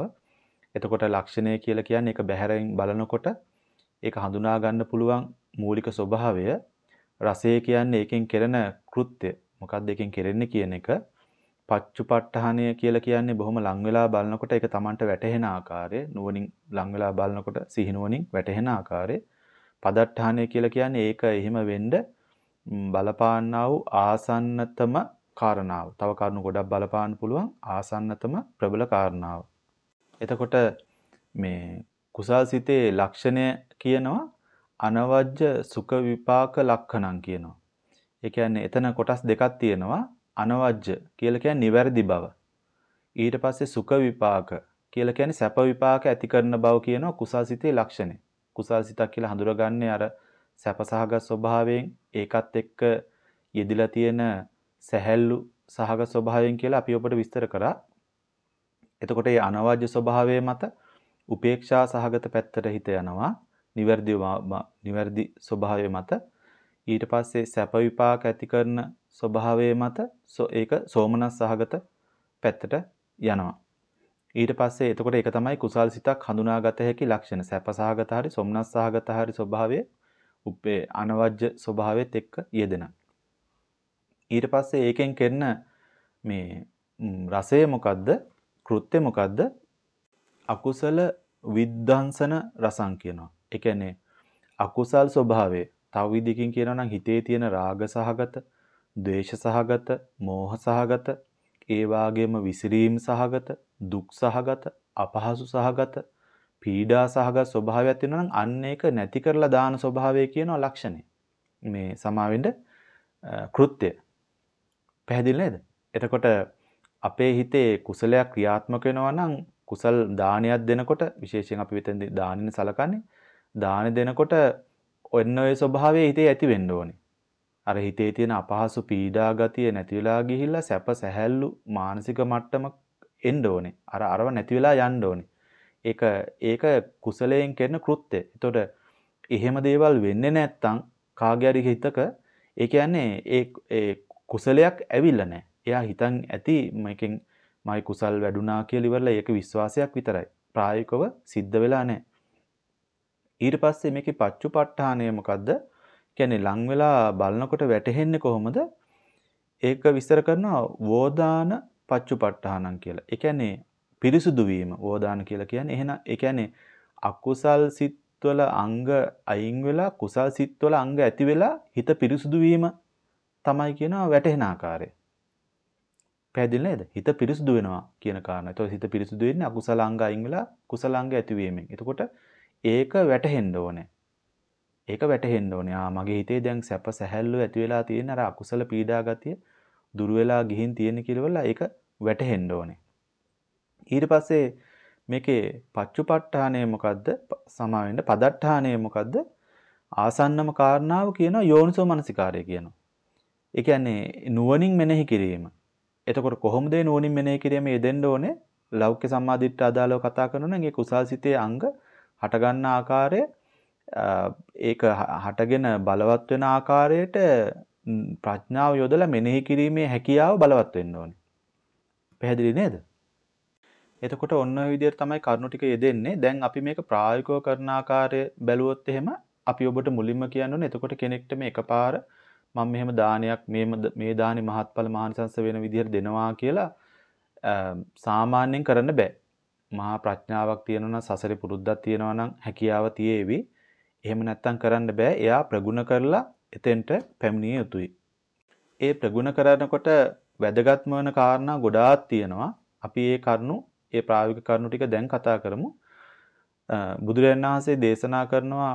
එතකොට ලක්ෂණය කියලා කියන්නේ ඒක බැහැරින් බලනකොට ඒක හඳුනා ගන්න පුළුවන් මූලික ස්වභාවය. රසය කියන්නේ ඒකෙන් කෙරෙන කෘත්‍ය. මොකක්ද ඒකෙන් කෙරෙන්නේ කියන එක. පච්චුපට්ඨානය කියලා කියන්නේ බොහොම ලං වෙලා බලනකොට ඒක Tamanට වැටහෙන ආකාරය නුවණින් ලං වෙලා බලනකොට සිහිනුවණින් වැටහෙන ආකාරය පදට්ඨානය කියලා කියන්නේ ඒක එහෙම වෙන්න බලපාන්නා වූ ආසන්නතම කාරණාව. තව කරුණු ගොඩක් බලපාන්න පුළුවන් ආසන්නතම ප්‍රබල කාරණාව. එතකොට මේ කුසල් සිතේ ලක්ෂණය කියනවා අනවජ්‍ය සුඛ විපාක ලක්ෂණම් කියනවා. ඒ කියන්නේ එතන කොටස් දෙකක් තියෙනවා. අනවජ්‍ය කියලා කියන්නේ නිවැරදි බව. ඊට පස්සේ සුඛ විපාක කියලා කියන්නේ සැප විපාක ඇති කරන බව කියනවා කුසල්සිතේ ලක්ෂණය. කුසල්සිතක් කියලා හඳුරගන්නේ අර සැපසහගත ස්වභාවයෙන් ඒකත් එක්ක යෙදිලා තියෙන සැහැල්ලු සහගත ස්වභාවයෙන් කියලා අපි ඔබට විස්තර කරා. එතකොට මේ අනවජ්‍ය ස්වභාවය මත උපේක්ෂා සහගත පැත්තට හිත යනවා. නිවැරදි නිවැරදි ස්වභාවය මත ඊට පස්සේ සැප විපාක ඇති කරන ස්වභාවයේ මත ඒක සෝමනස් සහගත පැත්තට යනවා. ඊට පස්සේ එතකොට ඒක තමයි කුසල් සිතක් හඳුනාගත හැකි ලක්ෂණ. සැප සහගත හරි සොම්නස් සහගත හරි ස්වභාවයේ උපේ අනවජ්‍ය ස්වභාවයත් එක්ක යෙදෙන. ඊට පස්සේ ඒකෙන් කරන මේ රසය මොකද්ද? කෘත්‍ය මොකද්ද? අකුසල විද්ධාංසන රසං කියනවා. ඒ කියන්නේ අකුසල් ස්වභාවය තව විදිහකින් කියනවා නම් හිතේ තියෙන රාග සහගත, ද්වේෂ සහගත, මෝහ සහගත, ඒ වාගේම විසිරීම සහගත, දුක් සහගත, අපහසු සහගත, පීඩා සහගත ස්වභාවයක් තියෙනවා නම් අන්න ඒක නැති කරලා දාන ස්වභාවය කියනවා ලක්ෂණය. මේ සමාවෙන්න කෘත්‍ය. පැහැදිලි නේද? එතකොට අපේ හිතේ කුසලයක් ක්‍රියාත්මක වෙනවා නම් කුසල් දානයක් දෙනකොට විශේෂයෙන් අපි විතර දානින සලකන්නේ දාන දෙනකොට ඔන්න ඔය ස්වභාවය හිතේ ඇති වෙන්න ඕනේ. අර හිතේ තියෙන අපහසු පීඩා ගතිය නැති වෙලා ගිහිල්ලා සැප සැහැල්ලු මානසික මට්ටම එන්න ඕනේ. අර අරව නැති වෙලා යන්න ඕනේ. ඒක ඒක කුසලයෙන් කරන කෘත්‍ය. එතකොට එහෙම දේවල් වෙන්නේ නැත්තම් කාගේ හරි හිතක ඒ කියන්නේ ඒ ඒ කුසලයක් ඇවිල්ලා නැහැ. එයා හිතන් ඇති මේකෙන් මයි කුසල් වැඩුණා කියලා ඉවරලා ඒක විශ්වාසයක් විතරයි. ප්‍රායෝගිකව සිද්ධ වෙලා නැහැ. ඊට පස්සේ මේකේ පච්චුපට්ඨානය මොකද්ද? කියන්නේ ලං වෙලා බලනකොට වැටහෙන්නේ කොහොමද? ඒක විස්තර කරනවා වෝදාන පච්චුපට්ඨානං කියලා. ඒ කියන්නේ පිරිසුදු වීම වෝදාන කියලා කියන්නේ එහෙනම් ඒ කියන්නේ අකුසල් සිත්වල අංග අයින් වෙලා කුසල් සිත්වල අංග ඇති වෙලා හිත පිරිසුදු වීම තමයි කියනවා වැටහෙන ආකාරය. පැහැදිලි නේද? හිත පිරිසුදු වෙනවා කියන කාරණා. ඒතකොට හිත පිරිසුදු වෙන්නේ අකුසල අංග අයින් වෙලා කුසල අංග ඇති වීමෙන්. එතකොට ඒක වැටහෙන්න ඕනේ. ඒක වැටහෙන්න ඕනේ. ආ මගේ හිතේ දැන් සැප සැහැල්ලුව ඇති වෙලා තියෙන අර අකුසල පීඩා ගතිය දුර වෙලා ගිහින් තියෙන කියලා ඒක වැටහෙන්න ඕනේ. ඊට පස්සේ මේකේ පච්චුපට්ඨානය මොකද්ද? සමාවෙන්න පදට්ඨානය මොකද්ද? ආසන්නම කාරණාව කියනවා යෝනිසෝ මනසිකාරය කියනවා. ඒ කියන්නේ නුවණින් මෙනෙහි කිරීම. එතකොට කොහොමද නුවණින් මෙනෙහි කිරීම යෙදෙන්න ඕනේ? ලෞකික සම්මාදිට්ඨ අදාළව කතා කරනවා නම් ඒ කුසල්සිතේ අංග හටගන්න ආකාරය ඒක හටගෙන බලවත් වෙන ආකාරයට ප්‍රඥාව යොදලා මෙනෙහි කිරීමේ හැකියාව බලවත් වෙන්න ඕනේ. පැහැදිලි නේද? එතකොට ඔන්න ඔය විදිහට තමයි කරුණු ටික යෙදෙන්නේ. දැන් අපි මේක ප්‍රායෝගිකව කරන ආකාරය බැලුවොත් එහෙම අපි ඔබට මුලින්ම කියන්න ඕනේ එතකොට කෙනෙක්ට මේ එකපාර මම මෙහෙම දානයක් මේ මේ දානි මහත්ඵල මහානිසංස වෙන විදිහට දෙනවා කියලා සාමාන්‍යයෙන් කරන්න බෑ. මහා ප්‍රඥාවක් තියෙනවා නම් සසරේ පුරුද්දක් තියෙනවා නම් හැකියාව තියේවි. එහෙම නැත්තම් කරන්න බෑ. එයා ප්‍රගුණ කරලා එතෙන්ට පැමිණිය යුතුයි. ඒ ප්‍රගුණ කරනකොට වැදගත්ම වෙන කාරණා ගොඩාක් තියෙනවා. අපි ඒ කරුණු, ඒ ප්‍රායෝගික කරුණු ටික දැන් කතා කරමු. බුදුරජාණන් වහන්සේ දේශනා කරනවා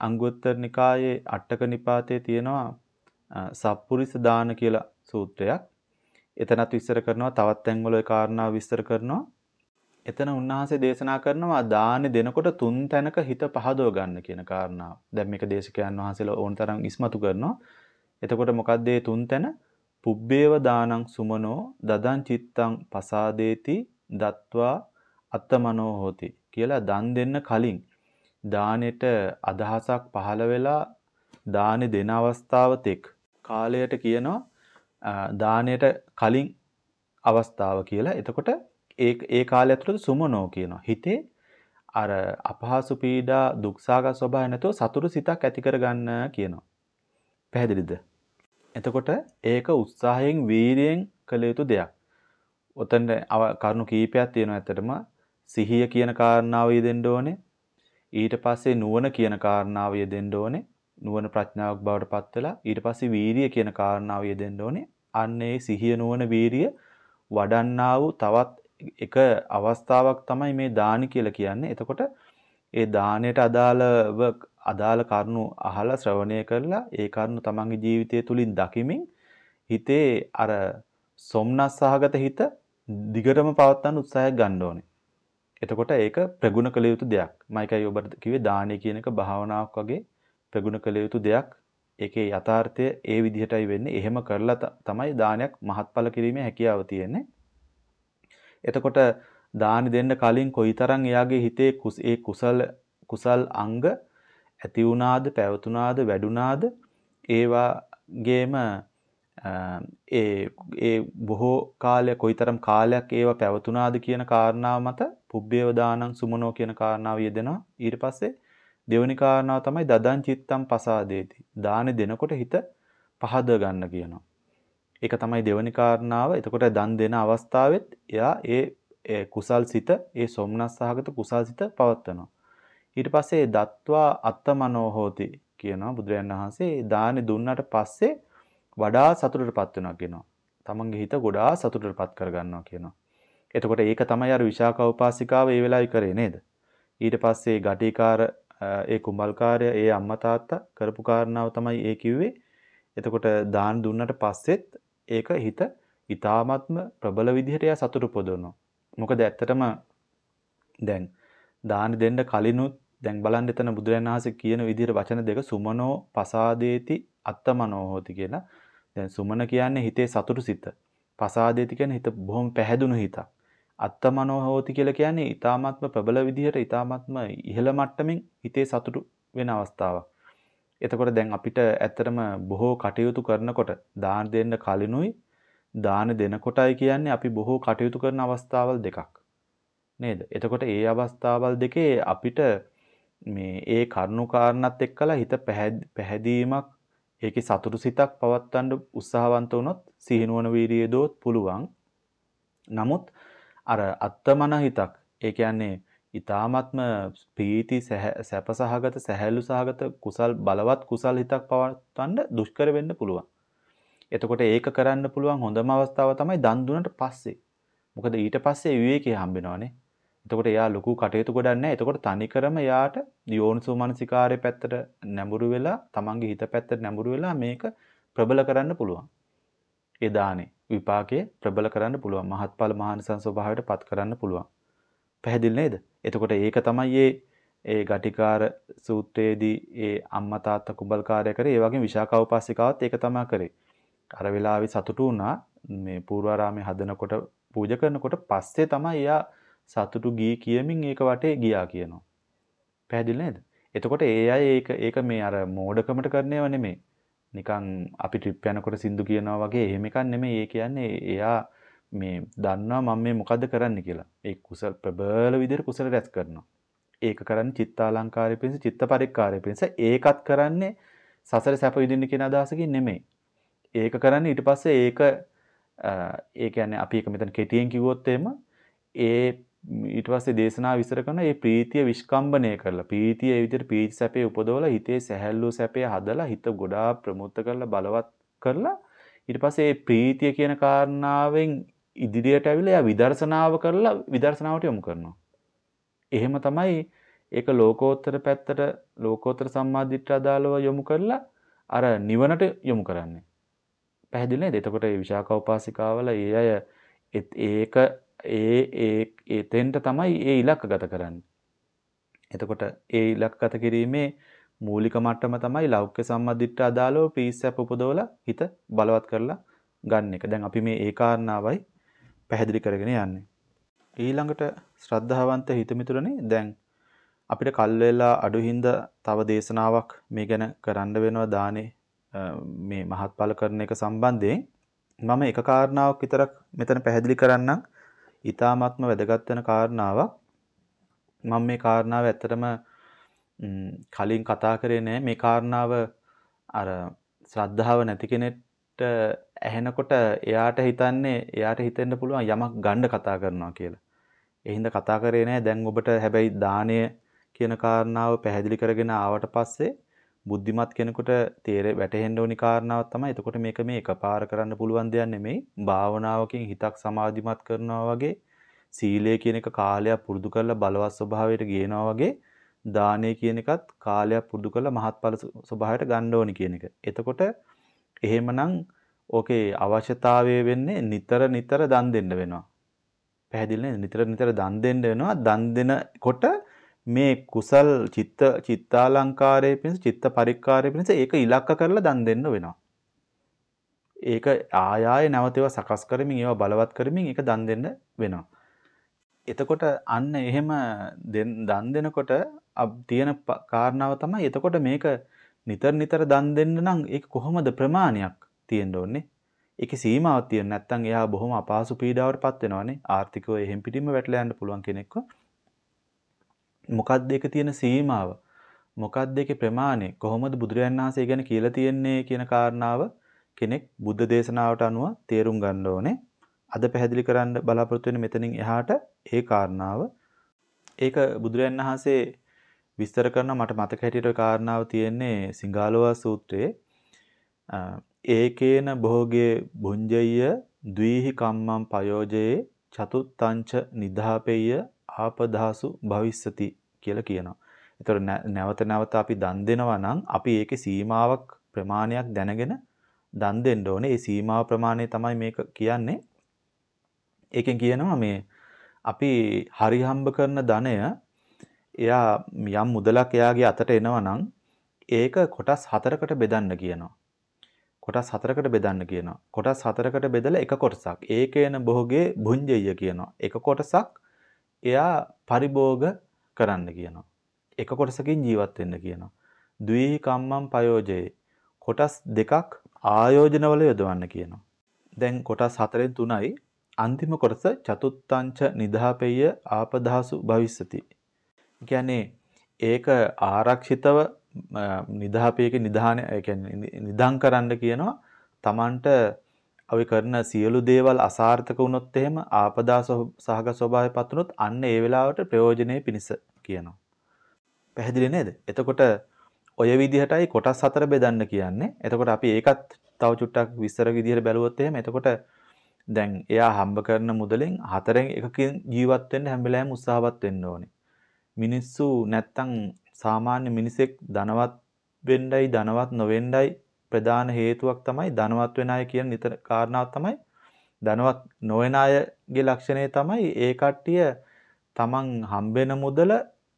අංගුත්තර නිකායේ අටක නිපාතේ තියෙනවා සප්පුරිස දාන කියලා සූත්‍රයක්. එතනත් විස්තර කරනවා තවත් තැන්වල ඒ කාරණාව විස්තර කරනවා. එතන උන්වහන්සේ දේශනා කරනවා දානෙ දෙනකොට තුන් තැනක හිත පහදව ගන්න කියන කාරණාව. දැන් මේක දේශකයන් වහන්සේලා ඕන තරම් ඉස්මතු කරනවා. එතකොට මොකද්ද මේ තුන් තැන? පුබ්බේව දානං සුමනෝ දදං චිත්තං පසාදේති දත්වා අත්තමනෝ හෝති කියලා දන් දෙන්න කලින් දානෙට අදහසක් පහළ වෙලා දානෙ දෙන අවස්ථාව තෙක් කාලයට කියනවා දානෙට කලින් අවස්ථාව කියලා. එතකොට ඒ ඒ කාලය ඇතුළත සුමනෝ කියනවා. හිතේ අර අපහසු පීඩා දුක්සාගත ස්වභාවය නැතුව සතුරු සිතක් ඇති කරගන්න කියනවා. පැහැදිලිද? එතකොට ඒක උත්සාහයෙන් වීරියෙන් කළ යුතු දෙයක්. ඔතන කරුණු කීපයක් තියෙනවා ඇත්තටම. සිහිය කියන කාරණාව යෙදෙන්න ඕනේ. ඊට පස්සේ නුවණ කියන කාරණාව යෙදෙන්න ඕනේ. නුවණ ප්‍රඥාවක් බවට පත් වෙලා ඊට පස්සේ වීරිය කියන කාරණාව යෙදෙන්න ඕනේ. අන්න ඒ සිහිය නුවණ වීරිය වඩන්නා වූ තවත් එක අවස්ථාවක් තමයි මේ දානි කියලා කියන්නේ. එතකොට ඒ දාණයට අදාළව අදාළ කරුණු අහලා ශ්‍රවණය කරලා ඒ කරුණු තමන්ගේ ජීවිතය තුලින් දකිමින් හිතේ අර සොම්නස් සහගත හිත දිගටම පවත්වන්න උත්සාහයක් ගන්න ඕනේ. එතකොට ඒක ප්‍රගුණ කළ යුතු දෙයක්. මයිකයි ඔබට කිව්වේ දානය කියන එක භාවනාවක් වගේ ප්‍රගුණ කළ යුතු දෙයක්. ඒකේ යථාර්ථය ඒ විදිහටයි වෙන්නේ. එහෙම කරලා තමයි දානයක් මහත්ඵල කිරීමේ හැකියාව තියෙන්නේ. එතකොට දානි දෙන්න කලින් කොයිතරම් එයාගේ හිතේ ඒ කුසල කුසල් අංග ඇති වුණාද පැවතුණාද වැඩුණාද? ඒවාගේම ඒ ඒ බොහෝ කාලය කොයිතරම් කාලයක් ඒවා පැවතුණාද කියන කාරණාව මත පුබ්බේව දානං සුමනෝ කියන කාරණාව යෙදෙනවා. ඊට පස්සේ දෙවෙනි කාරණාව තමයි දදං චිත්තම් පසාදේති. දානෙ දෙනකොට හිත පහද ගන්න කියනවා. ඒක තමයි දෙවනි කාරණාව. එතකොට දන් දෙන අවස්ථාවෙත් එයා ඒ කුසල් සිත, ඒ සොම්නස් සහගත කුසල් සිත පවත්වනවා. ඊට පස්සේ දත්වා අත්තමනෝ හෝති කියනවා බුදුරජාණන් වහන්සේ දානි දුන්නට පස්සේ වඩා සතුටටපත් වෙනවා කියනවා. තමන්ගේ හිත ගොඩාක් සතුටටපත් කරගන්නවා කියනවා. එතකොට ඒක තමයි අර විශාඛ උපාසිකාව ඒ වෙලාවේ කරේ නේද? ඊට පස්සේ ගටිකාර ඒ කුඹල්කාරය ඒ අම්මා තාත්තා කරපු කාරණාව තමයි ඒ කිව්වේ. එතකොට දාන දුන්නට පස්සෙත් ඒක හිත ඉතාමත්ම ප්‍රබල විදිහට එයා සතුට උපදවනවා. මොකද ඇත්තටම දැන් දානි දෙන්න කලිනුත් දැන් බලන්න එතන බුදුරජාණන් වහන්සේ කියන විදිහට වචන දෙක සුමනෝ පසාදේති අත්තමනෝ හෝති කියලා. දැන් සුමන කියන්නේ හිතේ සතුටු සිත. පසාදේති කියන්නේ හිත බොහොම පැහැදුණු හිතක්. අත්තමනෝ හෝති කියලා කියන්නේ ඊ타මාත්ම ප්‍රබල විදිහට ඊ타මාත්ම ඉහළ මට්ටමින් හිතේ සතුටු වෙන අවස්ථාවක්. එතකොට දැන් අපිට ඇත්තටම බොහෝ කටයුතු කරනකොට දාන දෙන්න කලිනුයි දාන දෙනකොටයි කියන්නේ අපි බොහෝ කටයුතු කරන අවස්ථාවල් දෙකක්. නේද? එතකොට ඒ අවස්ථාවල් දෙකේ අපිට මේ ඒ කරුණු කාරණත් එක්කලා හිත පැහැදීමක් ඒකේ සතුටු සිතක් පවත්වන්න උත්සාහවන්ත වුණොත් සිහිනුවන වීර්යයදෝත් පුළුවන්. නමුත් අර අත්තමන හිතක් ඒ කියන්නේ ඊ타ත්ම ප්‍රීති සැපසහගත සැහැල්ලු සහගත කුසල් බලවත් කුසල් හිතක් පවත්වන්න දුෂ්කර වෙන්න පුළුවන්. එතකොට ඒක කරන්න පුළුවන් හොඳම අවස්ථාව තමයි දන් දුන්නට පස්සේ. මොකද ඊට පස්සේ විවේකී හම්බෙනවනේ. එතකොට එයා ලොකු කටයුතු ගොඩක් නැහැ. එතකොට තනිකරම එයාට යෝනිසෝ මනසිකාරයේ පැත්තට නැඹුරු වෙලා තමන්ගේ හිත පැත්තට නැඹුරු වෙලා මේක ප්‍රබල කරන්න පුළුවන්. ඒ දානේ. විපාකයේ ප්‍රබල කරන්න පුළුවන්. මහත්ඵල මහානිසංස ස්වභාවයට පත් කරන්න පුළුවන්. පැහැදිලි නේද? එතකොට ඒක තමයි ඒ ඒ ගටිකාර සූත්‍රයේදී ඒ අම්මා තාත්තා කුඹල්කාරය කරේ. ඒ වගේම විශාඛා උපාසිකාවත් ඒක තමයි කරේ. අර වෙලාවේ සතුටු වුණා මේ පූර්වාරාමේ හදනකොට පූජා කරනකොට පස්සේ තමයි එයා සතුටු ගී කියමින් ඒක වටේ ගියා කියනවා. පැහැදිලි නේද? එතකොට ඒ අය ඒක ඒක මේ අර මෝඩකමට කරන්නේව නෙමෙයි. නිකන් අපි ට්‍රිප් යනකොට සින්දු කියනවා වගේ එහෙම එකක් නෙමෙයි. ඒ කියන්නේ එයා මේ දන්නවා මම මේ මොකද්ද කරන්න කියලා. ඒ කුසල ප්‍රබල විදිහට කුසල රැස් කරනවා. ඒක කරන්නේ චිත්තාලංකාරය පිණිස, චිත්ත පරික්කාරය පිණිස. ඒකත් කරන්නේ සසර සැප විඳින්න කියන අදහසකින් නෙමෙයි. ඒක කරන්නේ ඊට පස්සේ ඒක ඒ කියන්නේ අපි එක මෙතන කෙටියෙන් කිව්වොත් එහෙම ඒ ඊට පස්සේ දේශනාව විස්තර කරන මේ ප්‍රීතිය විස්කම්බණය කරලා ප්‍රීතිය ඒ විදිහට ප්‍රීති සැපේ උපදවලා හිතේ සැහැල්ලුව සැපේ හදලා හිත ගොඩාක් ප්‍රමුත්ත කරලා බලවත් කරලා ඊට පස්සේ මේ ප්‍රීතිය කියන කාරණාවෙන් ඉදිරියට ඇවිල්ලා එයා විදර්ශනාව කරලා විදර්ශනාවට යොමු කරනවා. එහෙම තමයි ඒක ලෝකෝත්තර පැත්තට ලෝකෝත්තර සම්මාදිට්ඨ අදාළව යොමු කරලා අර නිවනට යොමු කරන්නේ. පැහැදිලි නේද? එතකොට මේ විශාඛ උපාසිකාවල ඒ අය ඒක ඒ ඒ එතෙන්ට තමයි ඒ ඉලක්කගත කරන්නේ. එතකොට ඒ ඉලක්කගත කිරීමේ මූලික මට්ටම තමයි ලෞක්‍ය සම්මදිට්ඨ අදාළව පීස්සප් උපදවලා හිත බලවත් කරලා ගන්න එක. දැන් අපි මේ ඒ කාරණාවයි පැහැදිලි කරගෙන යන්නේ. ඊළඟට ශ්‍රද්ධාවන්ත හිතමිතුරනේ දැන් අපිට කල් වේලා අඩු හින්දා තව දේශනාවක් මේ ගැන කරන්න වෙනවා දානේ මේ මහත්ඵල කරන එක සම්බන්ධයෙන් මම එක කාරණාවක් විතරක් මෙතන පැහැදිලි කරන්නම් ඊ타ත්ම වැදගත් වෙන කාරණාවක්. මම මේ කාරණාව ඇත්තටම කලින් කතා කරේ නෑ මේ කාරණාව අර ශ්‍රද්ධාව නැති කෙනෙක්ට ඇහෙනකොට එයාට හිතන්නේ එයාට හිතෙන්න පුළුවන් යමක් ගන්න කතා කරනවා කියලා. ඒ හින්දා කතා කරේ නෑ දැන් ඔබට හැබැයි දානය කියන කාරණාව පැහැදිලි කරගෙන ආවට පස්සේ බුද්ධිමත් කෙනෙකුට තේරෙ වැටහෙන්න ඕනි කාරණාවක් තමයි. එතකොට මේක මේ එකපාර කරන්න පුළුවන් දෙයක් නෙමෙයි. භාවනාවකින් හිතක් සමාධිමත් කරනවා වගේ සීලය කියන එක කාලයක් පුරුදු කරලා බලවත් ස්වභාවයට ගේනවා වගේ දානය කියන එකත් කාලයක් පුරුදු කරලා මහත්ඵල ස්වභාවයට ගන්න ඕනි කියන එක. එතකොට එහෙමනම් ඕකේ අවශ්‍යතාවය වෙන්නේ නිතර නිතර දන් දෙන්න වෙනවා. පැහැදිලි නේද? නිතර නිතර දන් දෙන්න වෙනවා. දන් දෙනකොට මේ කුසල් චිත්ත චිත්තාලංකාරයේ පිණිස චිත්ත පරික්කාරයේ පිණිස ඒක ඉලක්ක කරලා දන් දෙන්න වෙනවා. ඒක ආය ආය නැවතව සකස් කරමින් ඒවා බලවත් කරමින් ඒක දන් දෙන්න වෙනවා. එතකොට අන්න එහෙම දන් දෙනකොට තියෙන කාරණාව තමයි එතකොට මේක නිතර නිතර දන් දෙන්න නම් ඒක කොහොමද ප්‍රමාණයක් තියෙන්න ඕනේ? ඒකේ සීමාවක් තියෙන නැත්නම් එයා බොහොම අපහසු පීඩාවටපත් වෙනවානේ. ආර්ථිකව එහෙම් පිටින්ම වැටලා යන්න පුළුවන් කෙනෙක්ව. මොකක්ද ඒක තියෙන සීමාව? මොකක්ද ඒකේ ප්‍රමාණය? කොහොමද බුදුරජාණන් වහන්සේ ගැන කියලා තියෙන්නේ කියන කාරණාව කෙනෙක් බුද්ධ දේශනාවට අනුව තේරුම් ගන්න ඕනේ. අද පැහැදිලි කරන්න බලාපොරොත්තු වෙන මෙතනින් එහාට ඒ කාරණාව ඒක බුදුරයන් වහන්සේ විස්තර කරන මට මතක හැටියට කාරණාව තියෙන්නේ සිංගාලෝවා සූත්‍රයේ ඒකේන භෝගේ භුංජය ද්වීහි කම්මං පයෝජයේ චතුත්තංච නිදාපෙය්‍ය ආපදාසු භවිස්සති කියලා කියනවා. ඒතර නැවත නැවත අපි දන් දෙනවා නම් අපි ඒකේ සීමාවක් ප්‍රමාණයක් දැනගෙන දන් දෙන්න ඕනේ. ඒ සීමාව ප්‍රමාණය තමයි මේක කියන්නේ. ඒකෙන් කියනවා මේ අපි හරි හම්බ කරන ධනය එයා යම් මුදලක් එයාගේ අතට එනවා නම් ඒක කොටස් හතරකට බෙදන්න කියනවා. කොටස් හතරකට බෙදන්න කියනවා. කොටස් හතරකට බෙදලා එක කොටසක් ඒකේන භෝගේ භුංජය කියනවා. එක කොටසක් එයා පරිභෝග කරන්න කියනවා. එක කොටසකින් ජීවත් වෙන්න කියනවා. ද්වි කම්මං පයෝජයේ කොටස් දෙකක් ආයෝජනවල යොදවන්න කියනවා. දැන් කොටස් හතරෙන් තුනයි අන්තිම කොටස චතුත්තංච නිදාපෙය ආපදාසු භවිස්සති. කියන්නේ ඒක ආරක්ෂිතව නිදාපේක නිදාන ඒ කියන්නේ නිදන් කරන්න කියනවා. Tamanට අපි කරන සියලු දේවල් අසාර්ථක වුණොත් එහෙම ආපදා සහගත ස්වභාවයපත් වුණොත් අන්න ඒ වෙලාවට ප්‍රයෝජනෙයි පිණිස කියනවා. පැහැදිලි නේද? එතකොට ඔය විදිහටයි කොටස් හතර බෙදන්න කියන්නේ. එතකොට අපි ඒකත් තව චුට්ටක් විස්තර විදිහට බැලුවොත් එහෙම එතකොට දැන් එයා හම්බ කරන මුදලෙන් හතරෙන් එකකින් ජීවත් වෙන්න හැම වෙලාවෙම උත්සාහවත් වෙන්න ඕනේ. මිනිස්සු නැත්තම් සාමාන්‍ය මිනිසෙක් ධනවත් වෙන්නයි ධනවත් නොවෙන්නයි ප්‍රධාන හේතුවක් තමයි ධනවත් වෙන අය කියන නිතර කාරණාව තමයි ධනවත් නොවන අයගේ ලක්ෂණය තමයි ඒ කට්ටිය තමන් හම්බෙන මුදල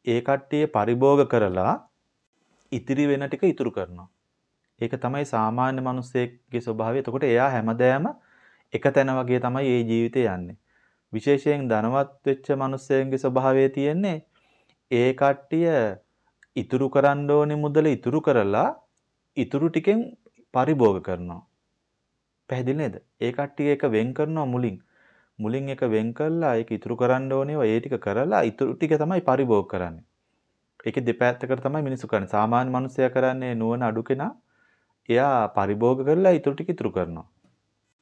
ඒ කට්ටිය පරිභෝග කරලා ඉතිරි වෙන ටික ඉතුරු කරනවා. ඒක තමයි සාමාන්‍ය මිනිස්සෙක්ගේ ස්වභාවය. එතකොට එයා හැමදෑම එක තැන වගේ තමයි ඒ ජීවිතේ යන්නේ. විශේෂයෙන් ධනවත් වෙච්ච මිනිස්සෙන්ගේ ස්වභාවය තියෙන්නේ ඒ කට්ටිය ඉතුරු කරන්න ඕනේ මුදල ඉතුරු කරලා ඉතුරු ටිකෙන් පරිභෝග කරනවා. පැහැදිලි නේද? ඒ කට්ටිය එක වෙන් කරනවා මුලින්. මුලින් එක වෙන් කළා ඒක ඉතුරු කරන්න ඕනේ ඒ ටික කරලා ඉතුරු ටික තමයි පරිභෝග කරන්නේ. ඒකේ දෙපැත්තකට තමයි මිනිස්සු කරන්නේ. සාමාන්‍ය මිනිස්සයා කරන්නේ නුවණ අඩු කෙනා. එයා පරිභෝග කරලා ඉතුරු ටික ඉතුරු කරනවා.